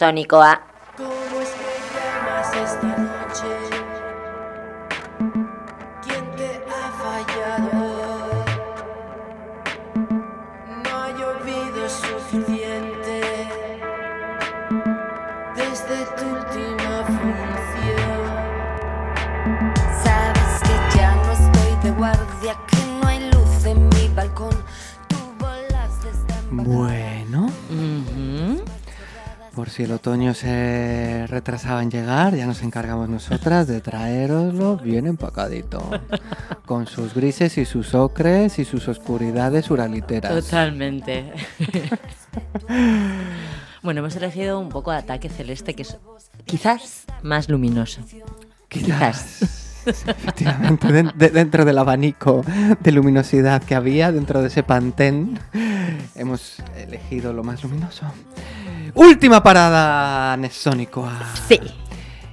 Madeja Sónicoa. Otoño se retrasaba en llegar, ya nos encargamos nosotras de traeroslo bien empacadito. Con sus grises y sus ocres y sus oscuridades uraliteras. Totalmente. bueno, hemos elegido un poco de ataque celeste que es quizás más luminoso. Quizás. Efectivamente, de- dentro del abanico de luminosidad que había, dentro de ese pantén, hemos elegido lo más luminoso. Última parada, Nesónico. Sí.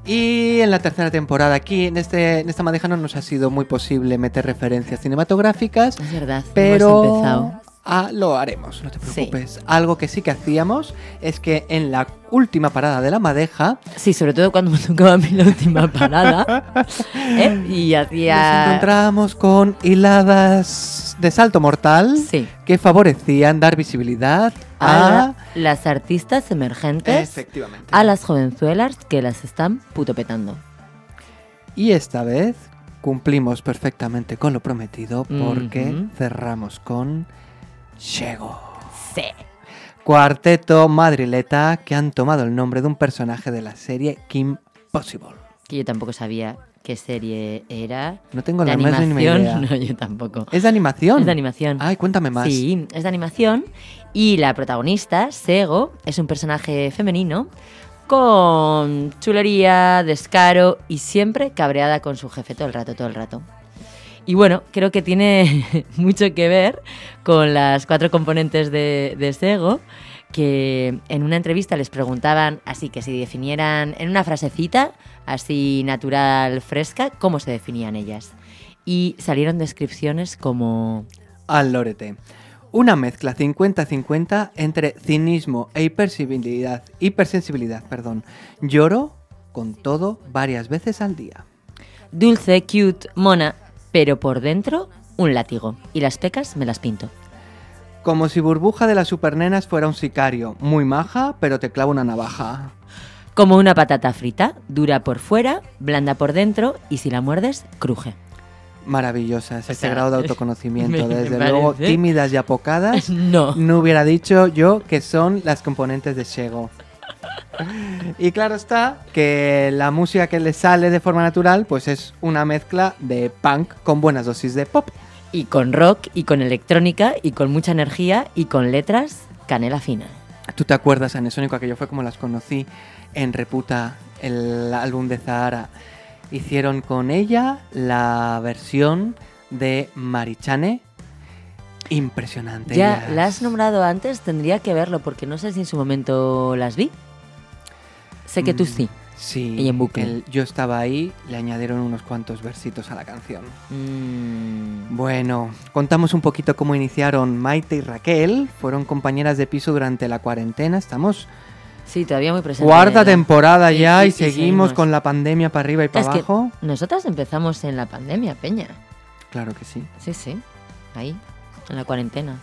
Y en la tercera temporada, aquí en, este, en esta madeja no nos ha sido muy posible meter referencias cinematográficas. Es verdad, pero hemos empezado. Ah, lo haremos, no te preocupes. Algo que sí que hacíamos es que en la última parada de la madeja Sí, sobre todo cuando me tocaba a mí la última parada. ¿eh? Y nos hacía. encontramos con hiladas de salto mortal que favorecían dar visibilidad a a... la- las artistas emergentes, Efectivamente. a las jovenzuelas que las están puto petando. Y esta vez cumplimos perfectamente con lo prometido porque cerramos con Shego. Sí. Cuarteto madrileta que han tomado el nombre de un personaje de la serie Kim Possible. Que yo tampoco sabía qué serie era. No tengo la más mínima animación. idea. No, yo tampoco. ¿Es de animación? Es de animación. Ay, cuéntame más. Sí, es de animación. Y la protagonista, Sego, es un personaje femenino con chulería, descaro y siempre cabreada con su jefe todo el rato, todo el rato. Y bueno, creo que tiene mucho que ver con las cuatro componentes de, de Sego, que en una entrevista les preguntaban así que si definieran en una frasecita, así natural, fresca, cómo se definían ellas. Y salieron descripciones como... Al Lorete. Una mezcla 50-50 entre cinismo e hipersensibilidad, hipersensibilidad, perdón. Lloro con todo varias veces al día. Dulce, cute, mona, pero por dentro un látigo. Y las pecas me las pinto. Como si Burbuja de las Supernenas fuera un sicario, muy maja, pero te clava una navaja. Como una patata frita, dura por fuera, blanda por dentro y si la muerdes, cruje. Maravillosas, este sea, grado de autoconocimiento. Desde luego, tímidas y apocadas. No. No hubiera dicho yo que son las componentes de Shego. Y claro está que la música que le sale de forma natural pues es una mezcla de punk con buenas dosis de pop. Y con rock, y con electrónica, y con mucha energía, y con letras canela fina. ¿Tú te acuerdas, Anesónico, aquello fue como las conocí en Reputa, el álbum de Zahara? Hicieron con ella la versión de Marichane. Impresionante. Ya ellas. la has nombrado antes, tendría que verlo porque no sé si en su momento las vi. Sé que tú Mm, sí. Sí, Y en bucle. el- yo estaba ahí, le añadieron unos cuantos versitos a la canción. Mm, Bueno, contamos un poquito cómo iniciaron Maite y Raquel. Fueron compañeras de piso durante la cuarentena. Estamos sí, todavía muy presente. cuarta temporada ya y, seguimos, con la pandemia para arriba y para Es que abajo. nosotras empezamos en la pandemia, Peña. Claro que sí. Sí, sí. Ahí, en la cuarentena.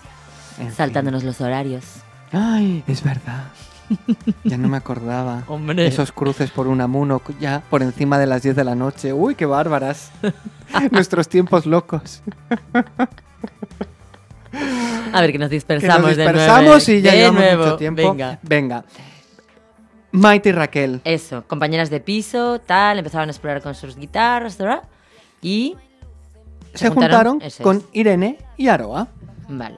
En fin. saltándonos los horarios. Ay, es verdad. Ya no me acordaba. Hombre. Esos cruces por un amuno ya por encima de las 10 de la noche. Uy, qué bárbaras. Nuestros tiempos locos. A ver, que nos Que dispersamos, nos de dispersamos nuevo. y ya de llevamos nuevo. mucho tiempo. Venga. Venga. Maite y Raquel. Eso, compañeras de piso, tal, empezaban a explorar con sus guitarras, ¿verdad? Y Se juntaron es. con Irene y Aroa. Vale.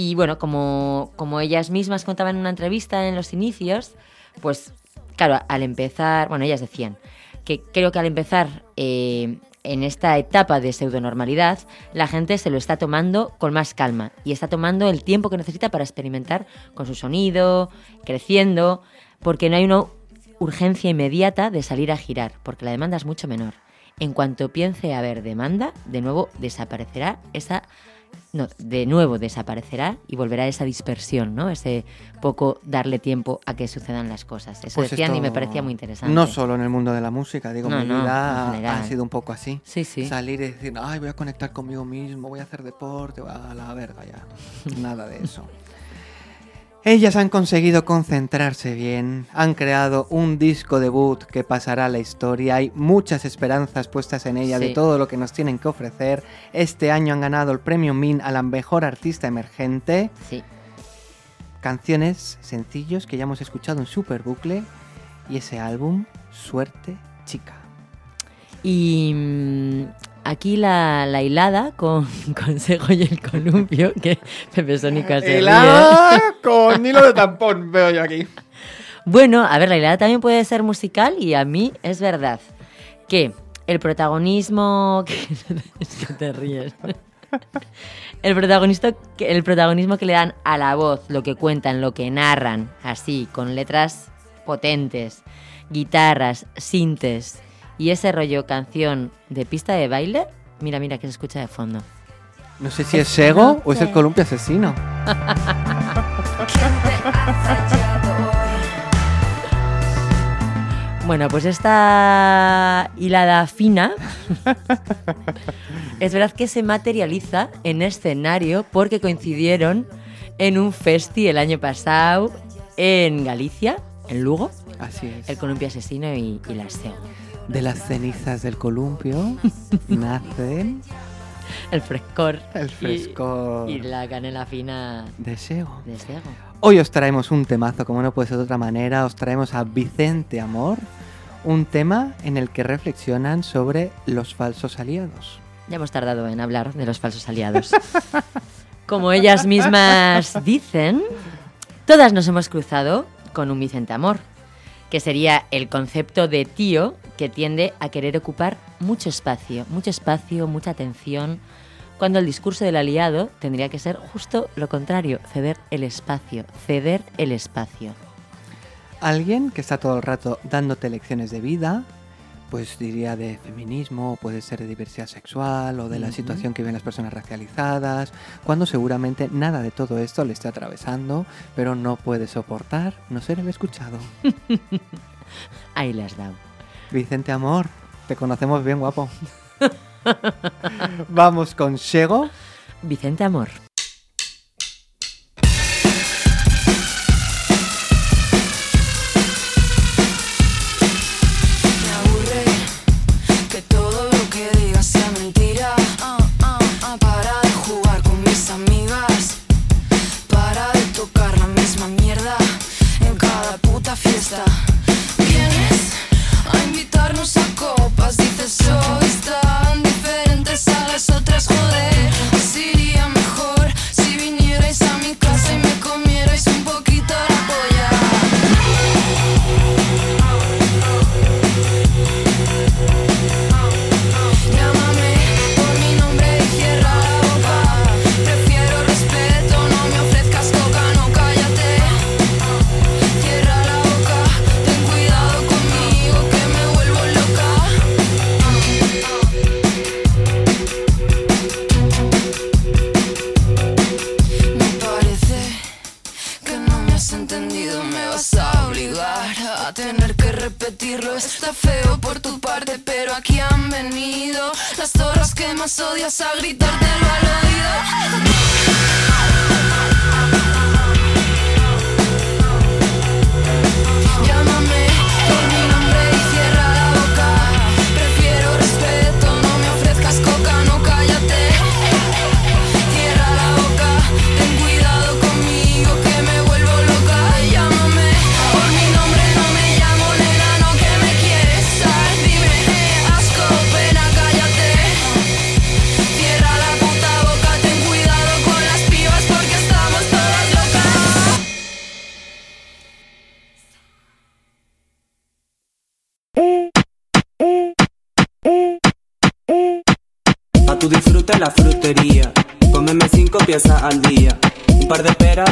Y bueno, como, como ellas mismas contaban en una entrevista en los inicios, pues claro, al empezar, bueno, ellas decían que creo que al empezar eh, en esta etapa de pseudonormalidad, la gente se lo está tomando con más calma y está tomando el tiempo que necesita para experimentar con su sonido, creciendo, porque no hay una urgencia inmediata de salir a girar, porque la demanda es mucho menor. En cuanto piense haber demanda, de nuevo desaparecerá esa no, de nuevo desaparecerá y volverá esa dispersión, ¿no? Ese poco darle tiempo a que sucedan las cosas. Eso Pues decían y me parecía muy interesante. No solo en el mundo de la música, digo, No, mi no, vida ha sido un poco así. Sí, sí. Salir y decir, ay, voy a conectar conmigo mismo, voy a hacer deporte, a la verga ya. Nada de eso. Ellas han conseguido concentrarse bien, han creado un disco debut que pasará a la historia, hay muchas esperanzas puestas en ella de todo lo que nos tienen que ofrecer. Este año han ganado el premio MIN a la mejor artista emergente. Sí. Canciones sencillos que ya hemos escuchado en Super Bucle y ese álbum, Suerte Chica. Y mm, aquí la, la hilada con Consejo y el columpio, que Pepe Sónica se ríe. con hilo de tampón, veo yo aquí. Bueno, a ver, la hilada también puede ser musical y a mí es verdad que el protagonismo... es que te ríes. El, protagonista, el protagonismo que le dan a la voz, lo que cuentan, lo que narran, así, con letras potentes, guitarras, sintes y ese rollo canción de pista de baile, mira, mira que se escucha de fondo. No sé si es Sego o es el columpio asesino. Bueno, pues esta hilada fina es verdad que se materializa en escenario porque coincidieron en un festi el año pasado en Galicia, en Lugo, Así es. el columpio asesino y, y la SEO. De las cenizas del columpio nacen El frescor. El y- la canela fina de Sego. de Sego. Hoy os traemos un temazo, como no puede ser de otra manera, os traemos a Vicente Amor, un tema en el que reflexionan sobre los falsos aliados. Ya hemos tardado en hablar de los falsos aliados. Como ellas mismas dicen, todas nos hemos cruzado con un Vicente Amor, que sería el concepto de tío que tiende a querer ocupar mucho espacio, mucho espacio, mucha atención, cuando el discurso del aliado tendría que ser justo lo contrario, ceder el espacio, ceder el espacio. Alguien que está todo el rato dándote lecciones de vida, pues diría de feminismo, puede ser de diversidad sexual o de la situación que viven las personas racializadas, cuando seguramente nada de todo esto le está atravesando, pero no puede soportar no ser el escuchado. Ahí le has dado. Vicente Amor, te conocemos bien, guapo. Vamos con Sego. Vicente Amor. Odias a gritártelo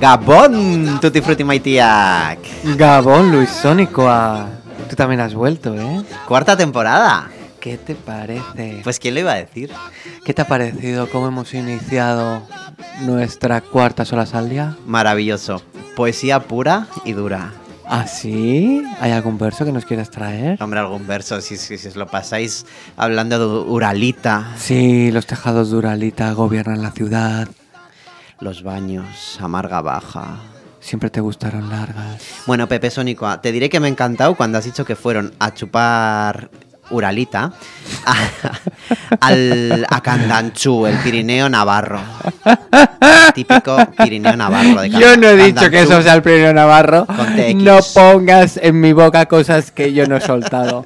Gabón, Tutti Frutti Maitiac. Gabón, Luis Sónico. Tú también has vuelto, ¿eh? Cuarta temporada. ¿Qué te parece? Pues quién lo iba a decir. ¿Qué te ha parecido? ¿Cómo hemos iniciado nuestra cuarta solas al día? Maravilloso. Poesía pura y dura. ¿Ah, sí? ¿Hay algún verso que nos quieras traer? Hombre, algún verso, si, si, si os lo pasáis hablando de Uralita. Sí, los tejados de Uralita gobiernan la ciudad. Los baños, amarga baja. Siempre te gustaron largas. Bueno, Pepe Sónico, te diré que me ha encantado cuando has dicho que fueron a chupar Uralita a, al, a Candanchú, el Pirineo Navarro. Típico Pirineo Navarro de Yo no he dicho que eso sea el Pirineo Navarro. No pongas en mi boca cosas que yo no he soltado.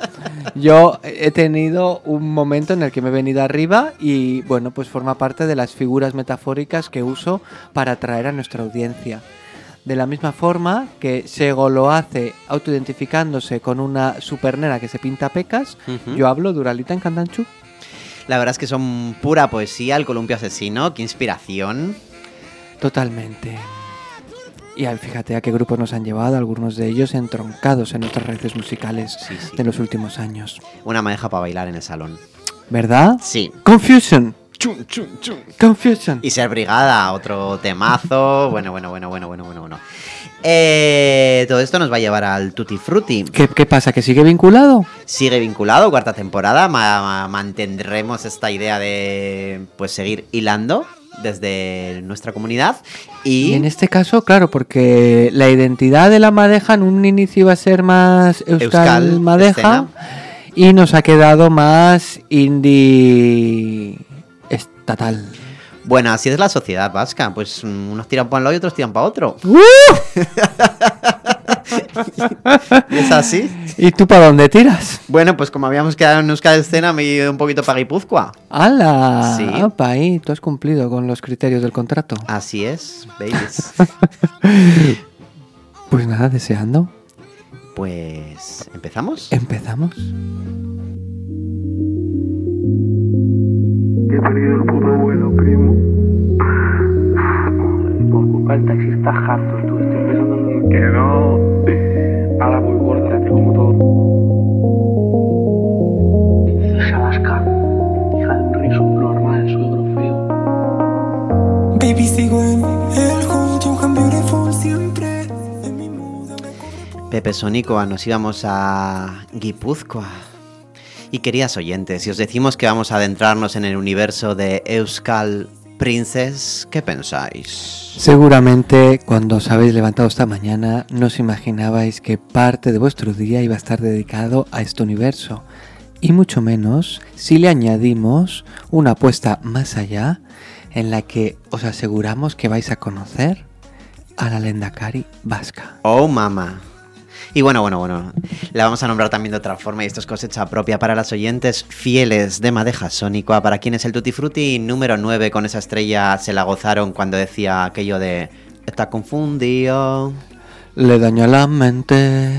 Yo he tenido un momento en el que me he venido arriba y bueno, pues forma parte de las figuras metafóricas que uso para atraer a nuestra audiencia. De la misma forma que Sego lo hace autoidentificándose con una supernena que se pinta pecas, yo hablo de Uralita en Candanchú. La verdad es que son pura poesía, el columpio asesino, qué inspiración. Totalmente. Y fíjate a qué grupos nos han llevado, algunos de ellos entroncados en nuestras raíces musicales de los últimos años. Una madeja para bailar en el salón. ¿Verdad? Sí. Confusion. Confusion. Y ser brigada, otro temazo. Bueno, bueno, bueno, bueno, bueno, bueno, bueno. Eh, todo esto nos va a llevar al Tutti Frutti. ¿Qué, qué pasa? ¿Que sigue vinculado? Sigue vinculado, cuarta temporada. ma- ma- mantendremos esta idea de pues seguir hilando desde nuestra comunidad. Y Y, en este caso, claro, porque la identidad de la madeja en un inicio iba a ser más Euskal, Euskal, Madeja escena. y nos ha quedado más indie estatal. bueno, así es la sociedad vasca. Pues mm, unos tiran para un lado y otros tiran para otro. ¿Es así? ¿Y tú para dónde tiras? Bueno, pues como habíamos quedado en Euskal Escena, me he ido un poquito para Guipúzcoa. ¡Hala! Sí. Opa, ahí, tú has cumplido con los criterios del contrato. Así es, babies. Pues nada, deseando. Pues, ¿empezamos? Empezamos. He perdido el puto vuelo, primo. Por culpa del taxista harto, tú. Estoy pensando en que no. Ahora voy gorda, la tengo como todo. Sabasca. Hija de un rey subnormal, suegro feo. Baby, sigo en el young and beautiful siempre. Pepe Sónico, nos íbamos a Guipúzcoa. Y queridas oyentes, si os decimos que vamos a adentrarnos en el universo de Euskal Princess, ¿qué pensáis? Seguramente cuando os habéis levantado esta mañana no os imaginabais que parte de vuestro día iba a estar dedicado a este universo. Y mucho menos si le añadimos una apuesta más allá en la que os aseguramos que vais a conocer a la Lendakari vasca. Oh, mama. Y bueno, bueno, bueno, la vamos a nombrar también de otra forma y esto es cosecha propia para las oyentes fieles de Madeja Sónico, para quienes el Tutti Frutti número 9 con esa estrella se la gozaron cuando decía aquello de está confundido. Le dañó la mente.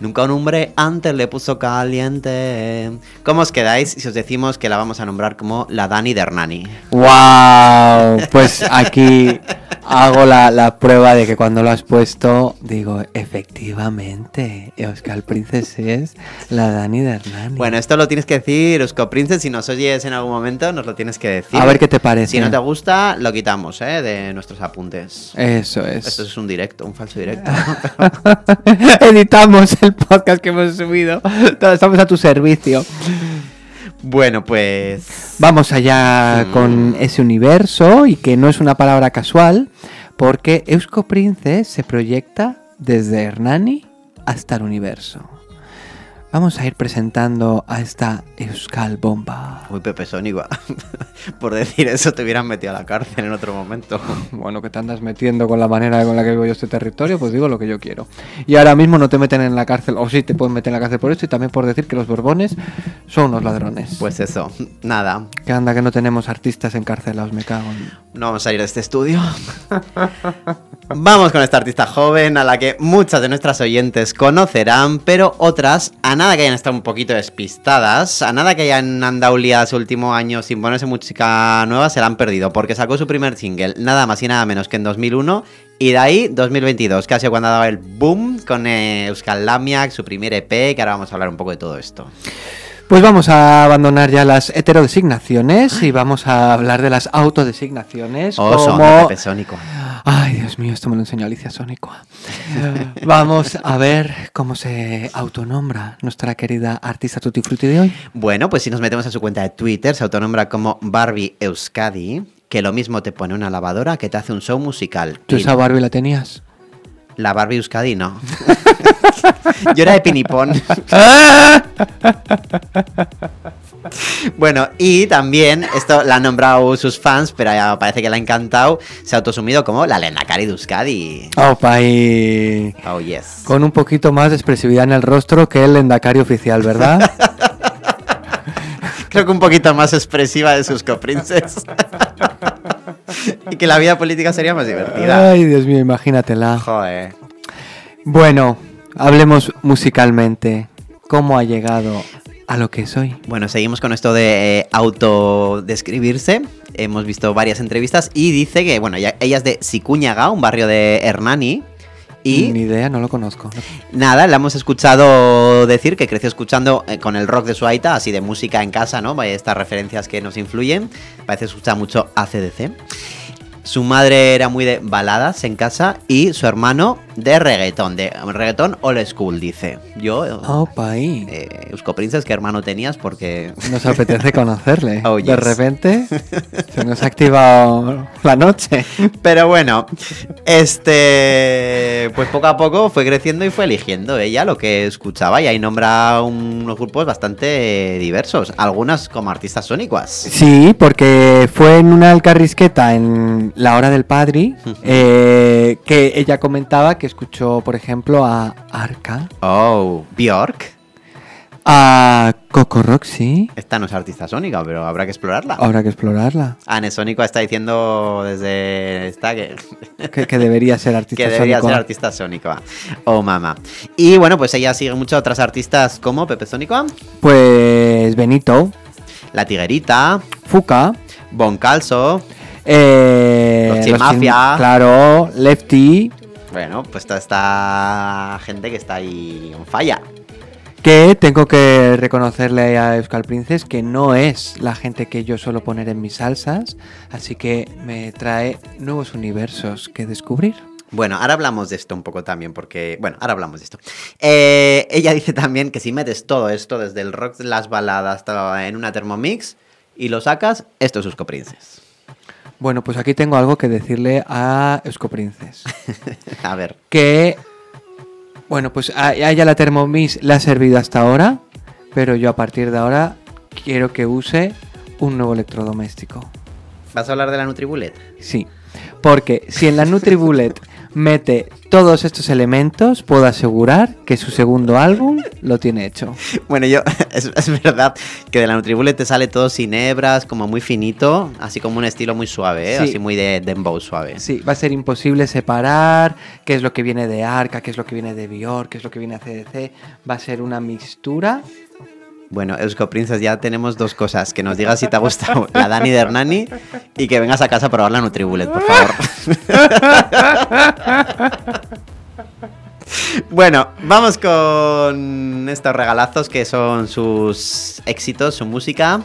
Nunca un hombre antes le puso caliente. ¿Cómo os quedáis si os decimos que la vamos a nombrar como la Dani de Hernani? ¡Wow! Pues aquí hago la, la prueba de que cuando lo has puesto, digo, efectivamente, Euskal Princess es la Dani de Hernani. Bueno, esto lo tienes que decir, Eusko Princess. Si nos oyes en algún momento, nos lo tienes que decir. A ver qué te parece. Si no te gusta, lo quitamos, ¿eh? De nuestros apuntes. Eso es. Esto es un directo, un falso directo. Editamos el podcast que hemos subido. Estamos a tu servicio. bueno, pues. Vamos allá Mm. con ese universo y que no es una palabra casual, porque Eusko Princess se proyecta desde Hernani hasta el universo. Vamos a ir presentando a esta Euskal Bomba. Uy, Pepe Sónico. Por decir eso te hubieran metido a la cárcel en otro momento. Bueno, que te andas metiendo con la manera con la que vivo yo este territorio, pues digo lo que yo quiero. Y ahora mismo no te meten en la cárcel, o sí te pueden meter en la cárcel por esto y también por decir que los borbones son unos ladrones. Pues eso, nada. Que anda que no tenemos artistas encarcelados, me cago en... No vamos a ir de este estudio. Vamos con esta artista joven a la que muchas de nuestras oyentes conocerán, pero otras han nada que hayan estado un poquito despistadas, a nada que hayan andado liadas último año sin ponerse música nueva, se la han perdido, porque sacó su primer single, nada más y nada menos que en 2001, y de ahí 2022, que cuando ha dado el boom con Euskal Lamiak, su primer EP, que ahora vamos a hablar un poco de todo esto. Pues vamos a abandonar ya las heterodesignaciones y vamos a hablar de las autodesignaciones. Oh, como... Sónico. Ay, Dios mío, esto me lo enseñó Alicia Sónico. Vamos a ver cómo se autonombra nuestra querida artista Tutti Frutti de hoy. Bueno, pues si nos metemos en su cuenta de Twitter, se autonombra como Barbie Euskadi, que lo mismo te pone una lavadora que te hace un show musical. ¿Tú esa Barbie la tenías? La Barbie Euskadi no. Yo era de Pinipón. Bueno, y también, esto la han nombrado sus fans, pero ya parece que le ha encantado, se ha autosumido como la Lendakari de Euskadi. Opa, y Oh, yes. con un poquito más de expresividad en el rostro que el Lendakari oficial, ¿verdad? Creo que un poquito más expresiva de sus coprinces. y que la vida política sería más divertida. Ay, Dios mío, imagínatela. Joder. Bueno, hablemos musicalmente. ¿Cómo ha llegado a lo que soy? Bueno, seguimos con esto de eh, autodescribirse. Hemos visto varias entrevistas y dice que, bueno, ella, ella es de Sicuñaga, un barrio de Hernani. Y Ni idea, no lo conozco. nada, la hemos escuchado decir que creció escuchando eh, con el rock de su aita, así de música en casa, ¿no? Estas referencias que nos influyen. Parece escuchar mucho ACDC. Su madre era muy de baladas en casa y su hermano de reggaetón, de reggaetón old school, dice. Yo, Opa, ahí. eh, Eusko Princess, ¿qué hermano tenías? Porque Nos apetece conocerle. Oh, De repente se nos ha activado la noche. Pero bueno, este, pues poco a poco fue creciendo y fue eligiendo ella lo que escuchaba y ahí nombra unos grupos bastante diversos, algunas como artistas sónicas. Sí, porque fue en una alcarrisqueta en La Hora del Padre eh, que ella comentaba que escuchó, por ejemplo, a Arca, Oh, Bjork. a Coco Roxy. Esta no es artista sónica, pero habrá que explorarla. Habrá que explorarla. Anne Sónico está diciendo desde esta que, Que, que debería ser artista que debería sónico. ser artista sónica. Oh, mamá. Y bueno, pues ella sigue mucho a otras artistas como Pepe Sónico, Pues Benito, La Tiguerita, Fuca, Bon Calso. Eh, Los Chin Mafia. Claro, Lefty, Bueno, pues toda esta gente que está ahí en falla. que tengo que reconocerle a Euskal Princess que no es la gente que yo suelo poner en mis salsas, así que me trae nuevos universos que descubrir. Bueno, ahora hablamos de esto un poco también, porque. Bueno, ahora hablamos de esto. Eh, ella dice también que si metes todo esto, desde el rock, las baladas, hasta en una Thermomix, y lo sacas, esto es Usco Princess. Bueno, pues aquí tengo algo que decirle a Eusko Princess. A ver. que, bueno, pues a, a ella la Thermomix le ha servido hasta ahora, pero yo a partir de ahora quiero que use un nuevo electrodoméstico. ¿Vas a hablar de la Nutribullet? Sí, porque si en la NutriBullet mete todos estos elementos, puedo asegurar que su segundo álbum lo tiene hecho. Bueno, yo. Es, es verdad que de la Nutribullet te sale todo sin hebras, como muy finito, así como un estilo muy suave, ¿eh? Sí. así muy de dembow suave. Sí, va a ser imposible separar qué es lo que viene de Arca, qué es lo que viene de Björk, qué es lo que viene de CDC. Va a ser una mixtura. Bueno, Eusko Princess, ya tenemos dos cosas. Que nos digas si te ha gustado la Dani de Hernani y que vengas a casa a probar la Nutribullet, por favor. bueno, vamos con estos regalazos que son sus éxitos, su música.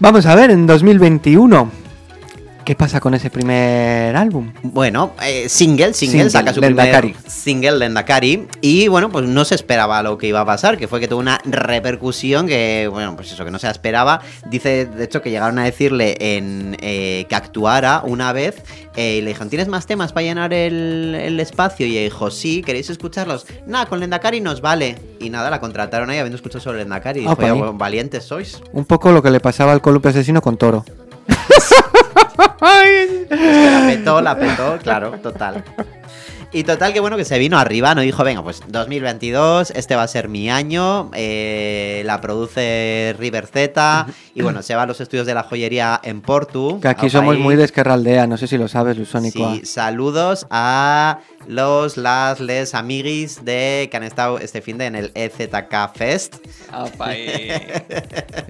Vamos a ver, en 2021, ¿qué pasa con ese primer álbum? Bueno, eh, single, single, Single, saca su Lendakari. primer single, Lendakari. Y bueno, pues no se esperaba lo que iba a pasar, que fue que tuvo una repercusión que, bueno, pues eso, que no se esperaba. Dice, de hecho, que llegaron a decirle en eh, que actuara una vez eh, y le dijeron, ¿tienes más temas para llenar el, el espacio? Y ella dijo, sí, ¿queréis escucharlos? Nada, con Lendakari nos vale. Y nada, la contrataron ahí habiendo escuchado sobre Lendakari. Y Ah, dijo, pa' ahí. "Ya, valientes sois. Un poco lo que le pasaba al columpio asesino con Toro. La petó, la petó, claro, total. Y total que bueno, que se vino arriba, no dijo, venga, pues 2022, este va a ser mi año, eh, la produce River Z, y bueno, se va a los estudios de la joyería en Portu. Que aquí somos país. muy de Esquerraldea, no sé si lo sabes, Lusónico. Sí, saludos a los, las, les amiguis de que han estado este fin de en el EZK Fest.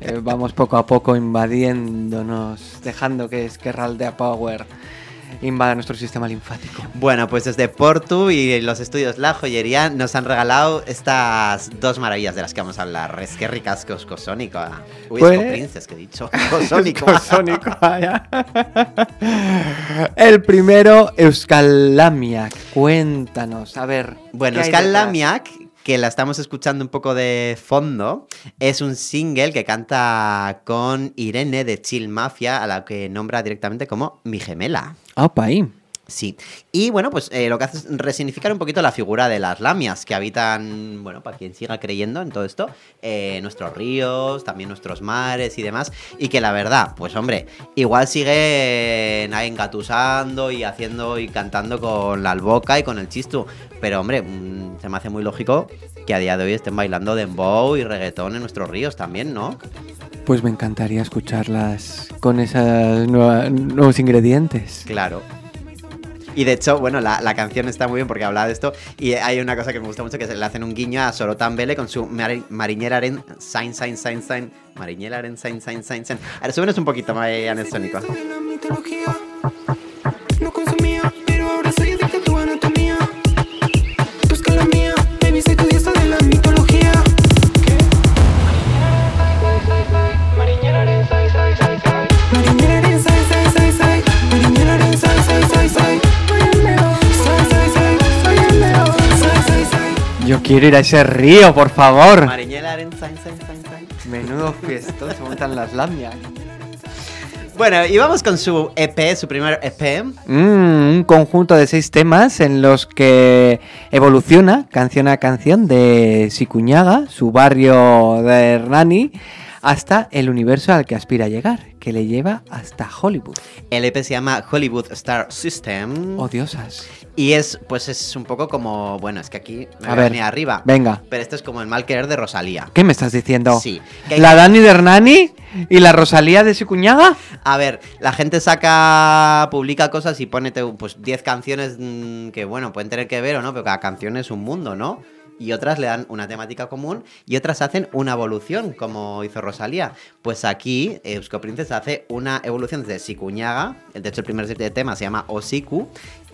Eh, vamos poco a poco invadiéndonos, dejando que Esquerraldea Power invada nuestro sistema linfático. Bueno, pues desde Portu y los estudios La Joyería nos han regalado estas dos maravillas de las que vamos a hablar. Es que ricas cosónico. Uy, Pues- es Princes, que he dicho. Cosónico. Cosónico. El primero, Euskalamiak. Cuéntanos, a ver. Bueno, ¿qué hay Skal detrás? Lamiak, que la estamos escuchando un poco de fondo, es un single que canta con Irene de Chill Mafia, a la que nombra directamente como mi gemela. Ahí. Sí. Y bueno, pues eh, lo que hace es resignificar un poquito la figura de las lamias que habitan, bueno, para quien siga creyendo en todo esto, eh, nuestros ríos, también nuestros mares y demás. Y que la verdad, pues hombre, igual siguen ahí engatusando y haciendo y cantando con la alboca y con el chistu. Pero hombre, mm, se me hace muy lógico que a día de hoy estén bailando dembow y reggaetón en nuestros ríos también, ¿no? Pues me encantaría escucharlas con esos nuevos ingredientes. Claro. Y de hecho, bueno, la, la canción está muy bien porque habla de esto. Y hay una cosa que me gusta mucho que se le hacen un guiño a Sorotan Vele con su mari- Mariñelaren Sain Sain Sain Sain. Mariñelaren Sain Sain Sain Sain. A ver, súbenos un poquito más, eh, quiero ir a ese río, por favor. Sain Sain Sain. Menudo fiestón, se montan las lamias. Bueno, y vamos con su EP, su primer EP. Mm, un conjunto de seis temas en los que evoluciona canción a canción de Sicuñaga, su barrio de Hernani, hasta el universo al que aspira a llegar, que le lleva hasta Hollywood. El EP se llama Hollywood Star System. Odiosas. Y es, pues es un poco como, bueno, es que aquí me A ver, arriba. venga. Pero esto es como el mal querer de Rosalía. ¿Qué me estás diciendo? Sí. que ¿La Dani de Hernani y la Rosalía de Sicuñaga? A ver, la gente saca, publica cosas y pone pues 10 canciones mm, que, bueno, pueden tener que ver o no, pero cada canción es un mundo, ¿no? Y otras le dan una temática común y otras hacen una evolución, como hizo Rosalía. Pues aquí, Eusko Princess hace una evolución desde Sikuñaga, de hecho el primer tema se llama Osiku,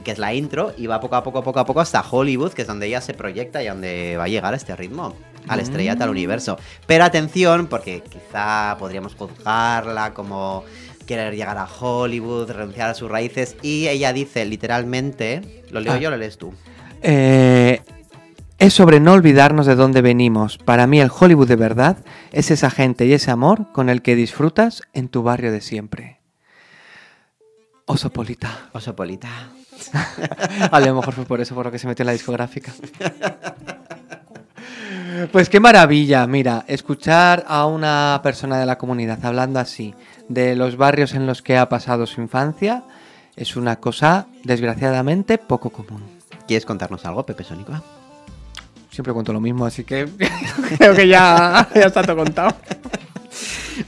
que es la intro, y va poco a poco, poco a poco hasta Hollywood, que es donde ella se proyecta y donde va a llegar a este ritmo, al estrellato, al universo. Pero atención, porque quizá podríamos juzgarla como querer llegar a Hollywood, renunciar a sus raíces, y ella dice literalmente, ¿lo leo Ah. yo lo lees tú? Eh, es sobre no olvidarnos de dónde venimos. Para mí el Hollywood de verdad es esa gente y ese amor con el que disfrutas en tu barrio de siempre. Osopolita. Osopolita. A lo mejor fue por eso por lo que se metió en la discográfica. Pues qué maravilla, mira, escuchar a una persona de la comunidad hablando así de los barrios en los que ha pasado su infancia es una cosa desgraciadamente poco común. ¿Quieres contarnos algo, Pepe Sónico? Siempre cuento lo mismo, así que creo que ya, ya está todo contado.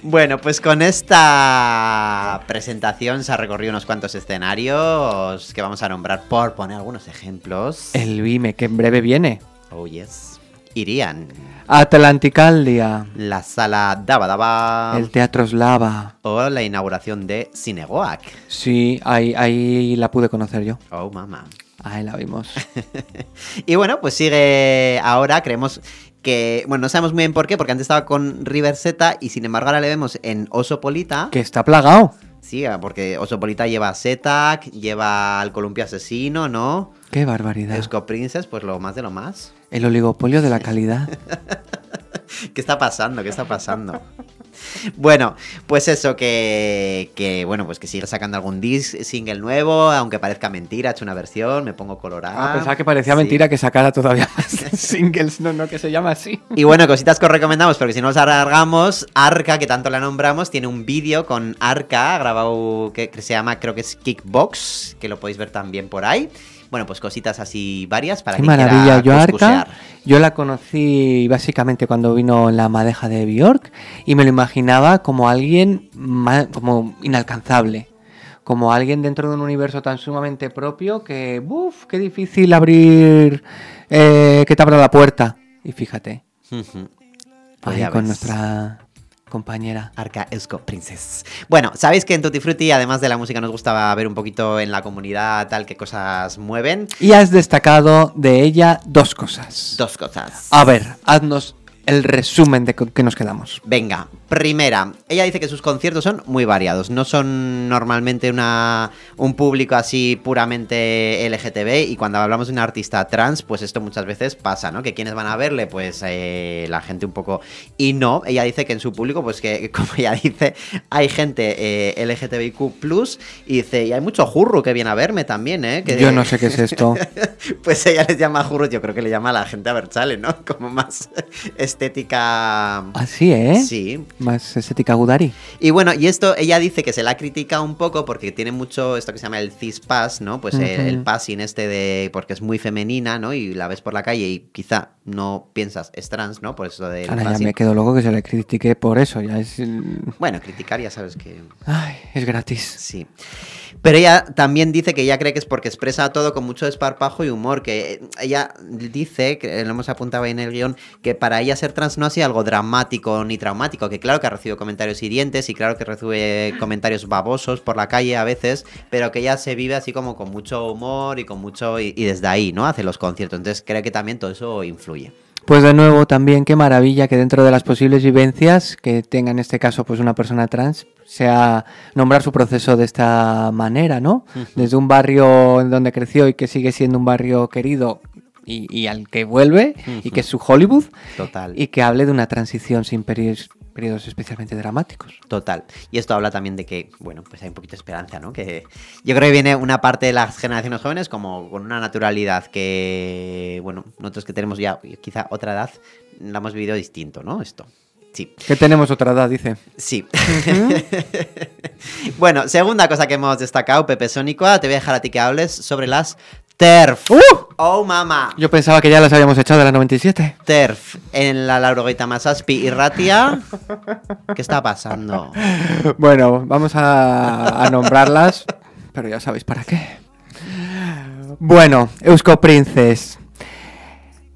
Bueno, pues con esta presentación se ha recorrido unos cuantos escenarios que vamos a nombrar por poner algunos ejemplos. El Vime, que en breve viene. Oh, yes. Irían. Atlanticalia, La sala Daba Daba. el Teatro Slava. O la inauguración de Cinegoac. Sí, ahí, ahí la pude conocer yo. Oh, mamá. Ahí la vimos. Y bueno, pues sigue ahora, creemos que, bueno, no sabemos muy bien por qué, porque antes estaba con River Z y sin embargo ahora le vemos en Osopolita. que está plagado. Sí, porque Osopolita lleva Zetac, lleva al columpio asesino, ¿no? Qué barbaridad. Esco Princess, pues lo más de lo más. El oligopolio de la calidad. ¿Qué está pasando? ¿Qué está pasando? Bueno, pues eso, que, que bueno, pues que sigue sacando algún disc, single nuevo, aunque parezca mentira, ha hecho una versión, me pongo colorado. Ah, pensaba que parecía Sí. mentira que sacara todavía más singles. No, no, que se llama así. Y bueno, cositas que os recomendamos, porque si no os alargamos, Arca, que tanto la nombramos, tiene un vídeo con Arca grabado que, que se llama, creo que es Kickbox, que lo podéis ver también por ahí. Bueno, pues cositas así varias para Qué quiera maravilla, yo. Arca, yo la conocí básicamente cuando vino en la madeja de Bjork y me lo imaginaba como alguien como inalcanzable, como alguien dentro de un universo tan sumamente propio que, uff, qué difícil abrir, eh, que te abra la puerta. Y fíjate, Ujú. Pues ahí con ves. nuestra compañera. Arca Eusko Princess. Bueno, sabéis que en Tutti Frutti, además de la música, nos gustaba ver un poquito en la comunidad tal qué cosas mueven. Y has destacado de ella dos cosas. Dos cosas. A ver, haznos el resumen de que nos quedamos. Venga, primera, ella dice que sus conciertos son muy variados, no son normalmente una, un público así puramente LGTB y cuando hablamos de un artista trans, pues esto muchas veces pasa, ¿no? Que quienes van a verle, pues eh, la gente un poco... Y no, ella dice que en su público, pues que como ella dice, hay gente eh, LGTBIQ+, y dice, y hay mucho jurro que viene a verme también, ¿eh? Que- Yo no sé qué es esto. pues ella les llama jurros, yo creo que le llama a la gente a ver chale, ¿no? Como más estética... Así, ¿eh? Sí. Más estética Gudari. Y bueno, y esto ella dice que se la critica un poco porque tiene mucho esto que se llama el cis pass, ¿no? Pues el, Ujú. el passing este de porque es muy femenina, ¿no? Y la ves por la calle y quizá no piensas es trans, ¿no? Por eso del Ahora ya me quedo loco que se le critique por eso. Ya es, mm, Bueno, criticar ya sabes que ay, es gratis. Sí. Pero ella también dice que ella cree que es porque expresa todo con mucho desparpajo y humor. Que ella dice, que lo hemos apuntado ahí en el guion, que para ella ser trans no ha sido algo dramático ni traumático. Que claro que ha recibido comentarios hirientes y claro que recibe comentarios babosos por la calle a veces, pero que ella se vive así como con mucho humor y con mucho. y, y desde ahí, ¿no? Hace los conciertos. Entonces creo que también todo eso influye. Pues de nuevo también qué maravilla que dentro de las posibles vivencias que tenga en este caso pues una persona trans sea nombrar su proceso de esta manera, ¿no? Desde un barrio en donde creció y que sigue siendo un barrio querido y, y al que vuelve y que es su Hollywood Total. y que hable de una transición sin periodos, especialmente dramáticos. Total. Y esto habla también de que, bueno, pues hay un poquito de esperanza, ¿no? Que yo creo que viene una parte de las generaciones jóvenes como con una naturalidad que, bueno, nosotros que tenemos ya quizá otra edad, la hemos vivido distinto, ¿no? Esto. Sí. Que tenemos otra edad, dice. Sí. bueno, segunda cosa que hemos destacado, Pepe Sónico, te voy a dejar a ti que hables sobre las TERF. ¡Oh, mamá! Yo pensaba que ya las habíamos echado de la 97. TERF en la Lauroguita Masaspi y Ratia. ¿Qué está pasando? Bueno, vamos a, a nombrarlas, pero ya sabéis para qué. Bueno, Eusko Princess.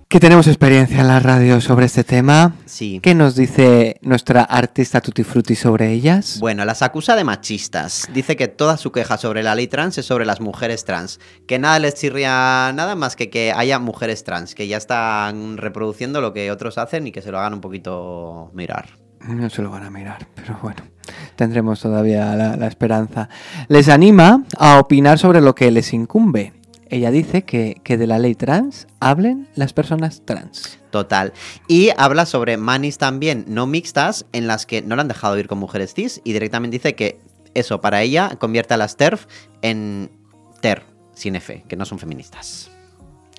Que tenemos experiencia en la radio sobre este tema. Sí. ¿Qué nos dice nuestra artista Tutti Frutti sobre ellas? Bueno, las acusa de machistas. Dice que toda su queja sobre la ley trans es sobre las mujeres trans. Que nada les chirría nada más que que haya mujeres trans, que ya están reproduciendo lo que otros hacen y que se lo hagan un poquito mirar. No se lo van a mirar, pero bueno, tendremos todavía la, la esperanza. Les anima a opinar sobre lo que les incumbe. Ella dice que, que de la ley trans hablen las personas trans. Total. Y habla sobre manis también no mixtas en las que no la han dejado ir con mujeres cis y directamente dice que eso para ella convierte a las TERF en TER, sin F, que no son feministas.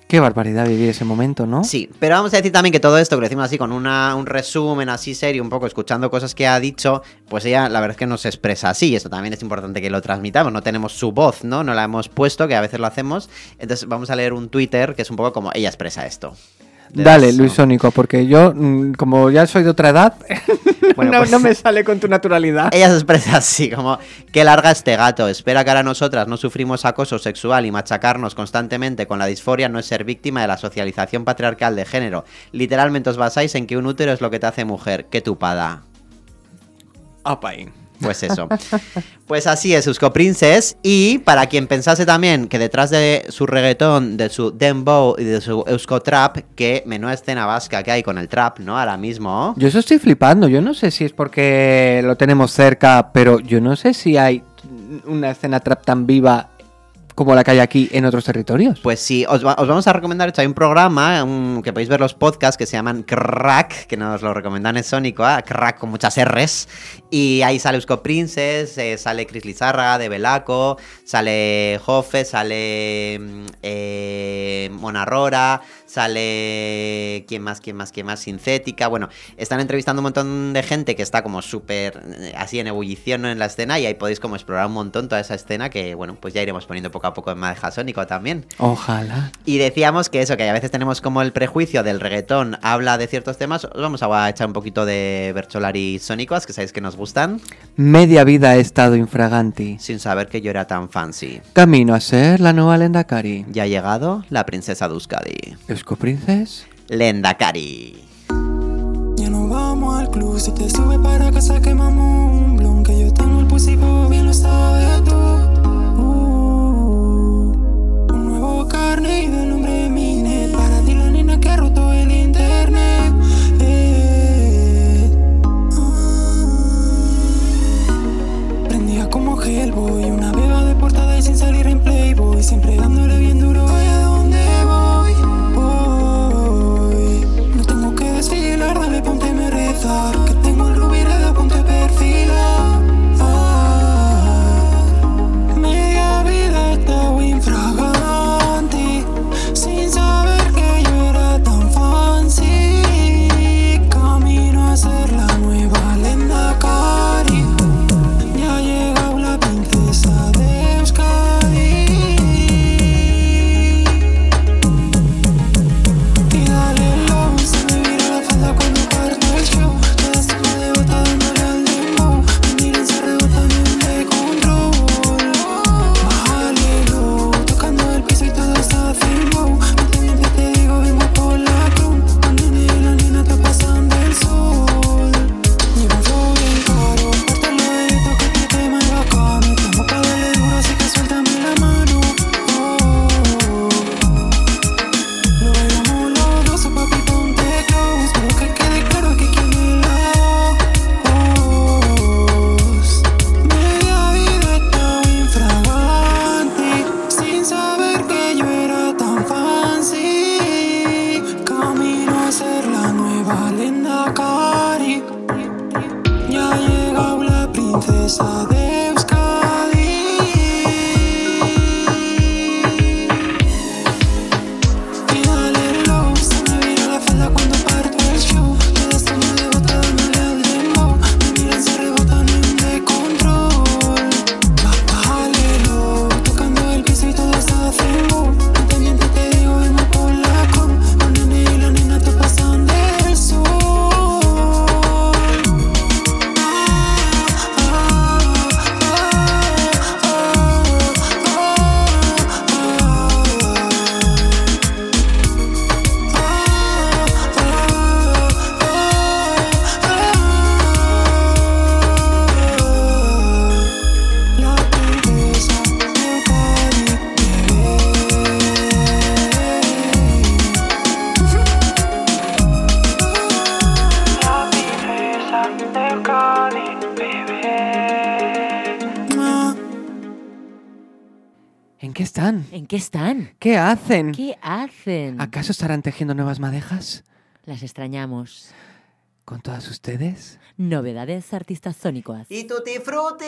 Qué barbaridad vivir ese momento, ¿no? Sí, pero vamos a decir también que todo esto, que lo decimos así con una, un resumen así serio, un poco escuchando cosas que ha dicho, pues ella la verdad es que no se expresa así. Esto también es importante que lo transmitamos. No tenemos su voz, ¿no? No la hemos puesto, que a veces lo hacemos. Entonces vamos a leer un Twitter que es un poco como ella expresa esto. De Dale, las- Luis Sónico, porque yo, mm, como ya soy de otra edad, Bueno, no, pues- no me sale con tu naturalidad. Ella se expresa así, como, qué larga este gato, espera que ahora nosotras no sufrimos acoso sexual y machacarnos constantemente con la disforia no es ser víctima de la socialización patriarcal de género. Literalmente os basáis en que un útero es lo que te hace mujer, qué tupada. Apaín. Pues eso. Pues así es, Eusko Princess. Y para quien pensase también que detrás de su reggaetón, de su dembow y de su Eusko Trap, que menuda escena vasca que hay con el trap, ¿no? Ahora mismo. Yo eso estoy flipando. Yo no sé si es porque lo tenemos cerca, pero yo no sé si hay una escena trap tan viva como la que hay aquí en otros territorios. Pues sí, os, va- os vamos a recomendar, hay un programa que podéis ver los podcasts que se llaman Crack, que nos lo recomendan en Sónico, ¿ah? Crack con muchas R's. Y ahí sale Eusko Princess, eh, sale Chris Lizarra de Belaco, sale Jofe, sale mm, eh, Mona Rora, Sale. ¿Quién más? ¿Quién más? ¿Quién más? Sintética. Bueno, están entrevistando un montón de gente que está como súper eh, así en ebullición ¿no? en la escena y ahí podéis como explorar un montón toda esa escena que, bueno, pues ya iremos poniendo poco a poco en Madeja Sónico también. Ojalá. Y decíamos que eso, que a veces tenemos como el prejuicio del reggaetón habla de ciertos temas. Os vamos a echar un poquito de Bercholari Sónicos, que sabéis que nos gustan, Media vida he estado infraganti. sin saber que yo era tan fancy. Camino a ser la nueva Lendakari. Ya ha llegado la princesa de Euskadi. ¿Esco Princes? Lendakari. Ya no vamos al club, si te sube para casa quemamos un blon Que yo tengo el pussy po, bien lo sabes tú Uh, Un nuevo carne y del nombre Mine Para ti la nena que ha roto el internet Eh, ah. Prendía como Hellboy Una beba de portada y sin salir en Playboy Siempre dándole bien duro ¿A ¿En qué están? ¿Qué hacen? ¿Qué hacen? ¿Acaso estarán tejiendo nuevas madejas? Las extrañamos. ¿Con todas ustedes? Novedades artistas sónicos. ¡Y tutti frutti!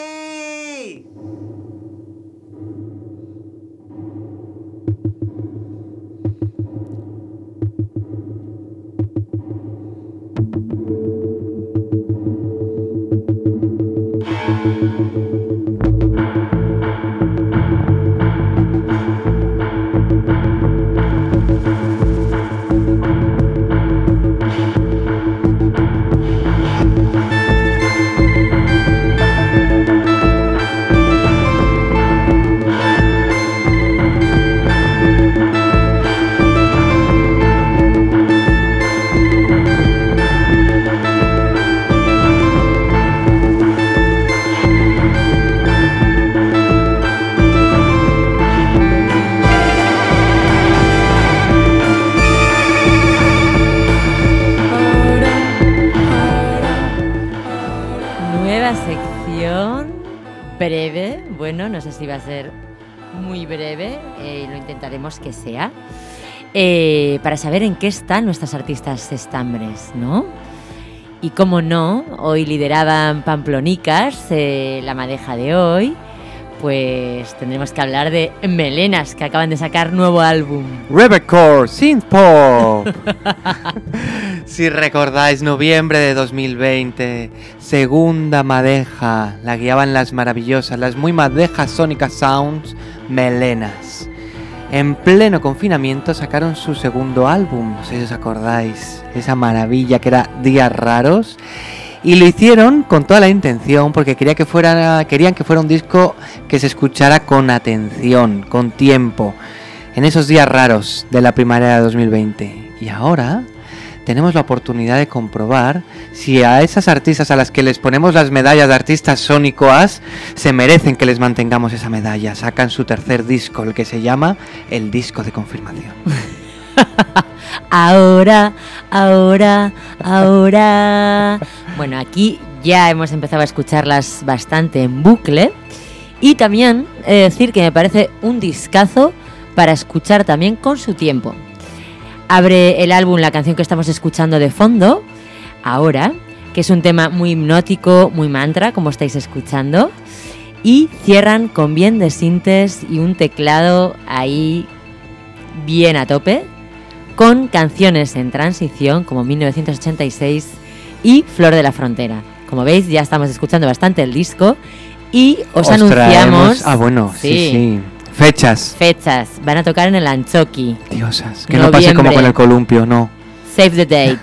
Eh, para saber en qué están nuestras artistas estambres, ¿no? Y como no, hoy lideraban Pamplonicas, eh, la madeja de hoy, pues tendremos que hablar de Melenas, que acaban de sacar nuevo álbum. Rebecca Synth Pop. si recordáis, noviembre de 2020, segunda madeja, la guiaban las maravillosas, las muy madejas Sónica Sounds, Melenas. En pleno confinamiento sacaron su segundo álbum, si os acordáis, esa maravilla que era Días Raros. Y lo hicieron con toda la intención, porque quería que querían que fuera un disco que se escuchara con atención, con tiempo, en esos días raros de la primavera de 2020. Y ahora tenemos la oportunidad de comprobar si a esas artistas a las que les ponemos las medallas de artistas sónicoas se merecen que les mantengamos esa medalla. Sacan su tercer disco, el que se llama el disco de confirmación. Ahora, ahora, ahora. Bueno, aquí ya hemos empezado a escucharlas bastante en bucle. Y también de decir que me parece un discazo para escuchar también con su tiempo. Abre el álbum la canción que estamos escuchando de fondo, ahora, que es un tema muy hipnótico, muy mantra, como estáis escuchando. Y cierran con bien de sintes y un teclado ahí bien a tope, con canciones en transición como 1986 y Flor de la Frontera. Como veis, ya estamos escuchando bastante el disco y os, Os anunciamos. Ah, bueno, sí, sí. Fechas. Fechas. Van a tocar en el Anchoqui. Diosas. Que no pase como con el columpio, no. Save the date.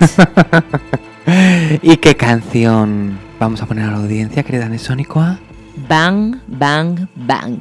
¿Y qué canción vamos a poner a la audiencia, querida Nesónicoa? bang, bang, bang.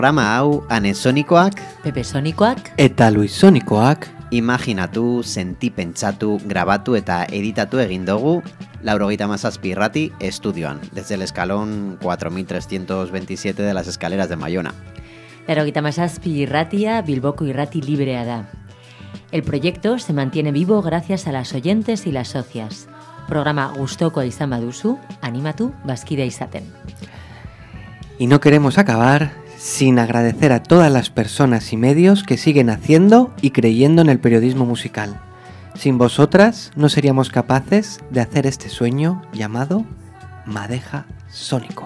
Programa hau anesonikoak Pepe Sonikoak Eta Luis Sonikoak imaginatu, senti pentsatu, grabatu eta editatu egin dugu Laurogeita mazazpi irrati estudioan, desde el escalón 4327 de las escaleras de Mayona. Larogeita Masazpi irratia, Bilboko irrati librea da. El proyecto se mantiene vivo gracias a las oyentes y las socias. Programa gustoko izan baduzu, animatu bazkidea izaten. Y no queremos acabar sin agradecer a todas las personas y medios que siguen haciendo y creyendo en el periodismo musical. Sin vosotras no seríamos capaces de hacer este sueño llamado Madeja Sónico.